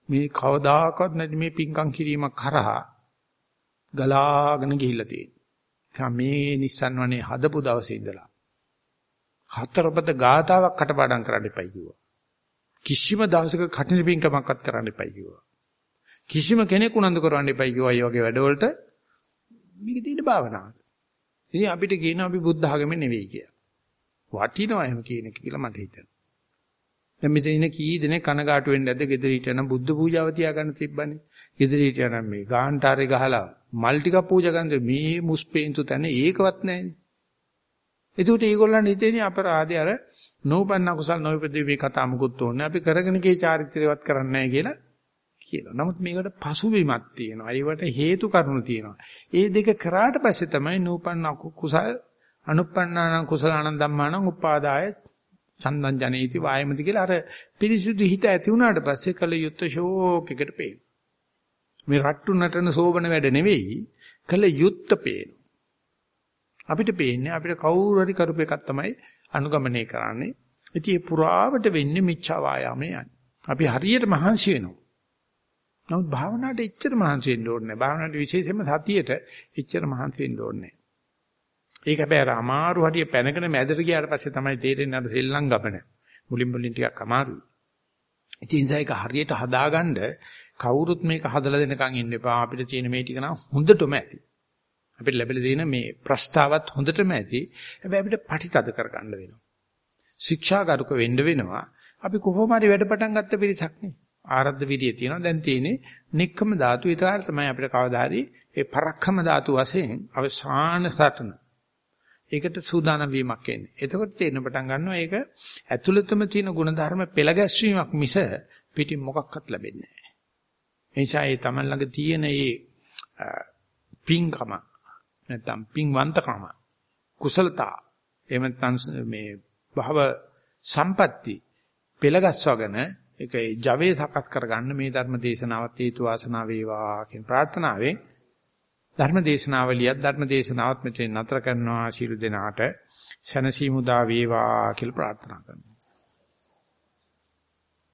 මේ කවදාකවත් නැති මේ පින්කම් කිරීමක් කරහා ගලාගෙන ගිහිල්ලා තියෙනවා. මේ Nissan වනේ හදපු දවසේ ඉඳලා හතරපද ගාතාවක් කටපාඩම් කරන්න එපයි කිව්වා. කිසිම දවසක කටින පින්කමක්වත් කරන්න එපයි කිව්වා. කිසිම කෙනෙක් උනන්දු කරවන්න එපයි කිව්වා මේ වගේ වැඩවලට. මේක තියෙන භාවනාවක්. ඉතින් අපිට කියනවා අපි බුද්ධ ආගමේ නෙවෙයි කියලා. වටිනවා එහෙම කියන එක කියලා මට හිතෙනවා. දැන් මෙතන ඉන්න කී දෙනෙක් කනගාටු වෙන්නේ නැද්ද? ගෙදර හිටියනම් බුද්ධ පූජාව තියාගන්න තිබ්බනේ. ගෙදර හිටියනම් මේ ගාන්ටාරේ ගහලා මල් ටිකක් පූජා කරන්නේ මේ මුස්පේන්තු තැන ඒකවත් නැහැනේ. එතකොට ඒගොල්ලන් හිතේනේ අපරාධය අර නෝපන්න කුසල් නොවිපදී මේ කතා මුකුත් ඕනේ. අපි කරගෙන ගියේ චාරිත්‍රයවත් කරන්නේ නැහැ කියලා කියනවා. නමුත් මේකට පසුබිමක් තියෙනවා. ඒවට හේතු කාරණා තියෙනවා. ඒ දෙක කරාට පස්සේ තමයි නූපන්න කුසල් අනුප්පන්නාන කුසලානං ධම්මානං උපාදාය චන්දං ජනේති වායමති කියලා අර පිරිසුදු හිත ඇති වුණාට පස්සේ කල යුත්ත ෂෝක් එකට පේන. මේ රට්ටු නටන සෝබන වැඩ නෙවෙයි කල යුත්ත පේන. අපිට පේන්නේ අපිට කවුරු හරි කරපු එකක් තමයි අනුගමනය කරන්නේ. ඉතින් ඒ පුරාවට වෙන්නේ මිච්ඡා වායාමයේ යන්නේ. අපි හරියට මහන්සි වෙනවා. නමුත් භාවනාවට එච්චර මහන්සි වෙන්න ඕනේ නැහැ. භාවනාවට විශේෂයෙන්ම සතියේට එච්චර මහන්සි වෙන්න ඕනේ නැහැ. ඒක හැබැයි අර අමාරු හරිය පැනගෙන මැදට ගියාට පස්සේ තමයි තේරෙන්නේ අර සෙල්ලම් ගමන. මුලින් මුලින් ටිකක් අමාරුයි. ඉතින් ඒක හරියට හදාගන්න කවුරුත් මේක හදලා දෙනකන් ඉන්න එපා. අපිට තියෙන මේ ටික නම් හොඳටම ඇති. අපිට ලැබිලා තියෙන මේ ප්‍රස්තාවත් හොඳටම ඇති. හැබැයි අපිට පටිතද කරගන්න වෙනවා. ශික්ෂාගරුක වෙන්න වෙනවා. අපි කොහොම හරි වැඩ පටන් ගත්ත පිරිසක් නේ. ආරද්ධ විදිය තියෙනවා. දැන් තියෙන්නේ නික්කම ධාතු විතර තමයි අපිට කවදා හරි ඒ පරක්කම ධාතු වශයෙන් අවසාන සටන ඒකට සූදානම් වීමක් එන්නේ. එතකොට තේරෙන පටන් ගන්නවා ඒක ඇතුළතම තියෙන ಗುಣධර්ම පෙළ ගැස්වීමක් මිස පිටින් මොකක්වත් ලැබෙන්නේ නැහැ. ඒ නිසා ඒ Taman ළඟ තියෙන මේ පිංකම නැත්නම් පිංවන්තකම කුසලතා එහෙම නැත්නම් මේ භව සම්පatti පෙළ ගස්වගෙන ඒක ජවයේ සකස් කරගන්න මේ ධර්ම දේශනාවත් හේතු වාසනා වේවා කියන ප්‍රාර්ථනාවෙන් ධර්ම දේශනාවලියත් ධර්ම දේශනාවත් මෙතෙන් නතර කරනවා. ශිරු දෙනාට ශනසීමුදා වේවා කියලා ප්‍රාර්ථනා කරනවා.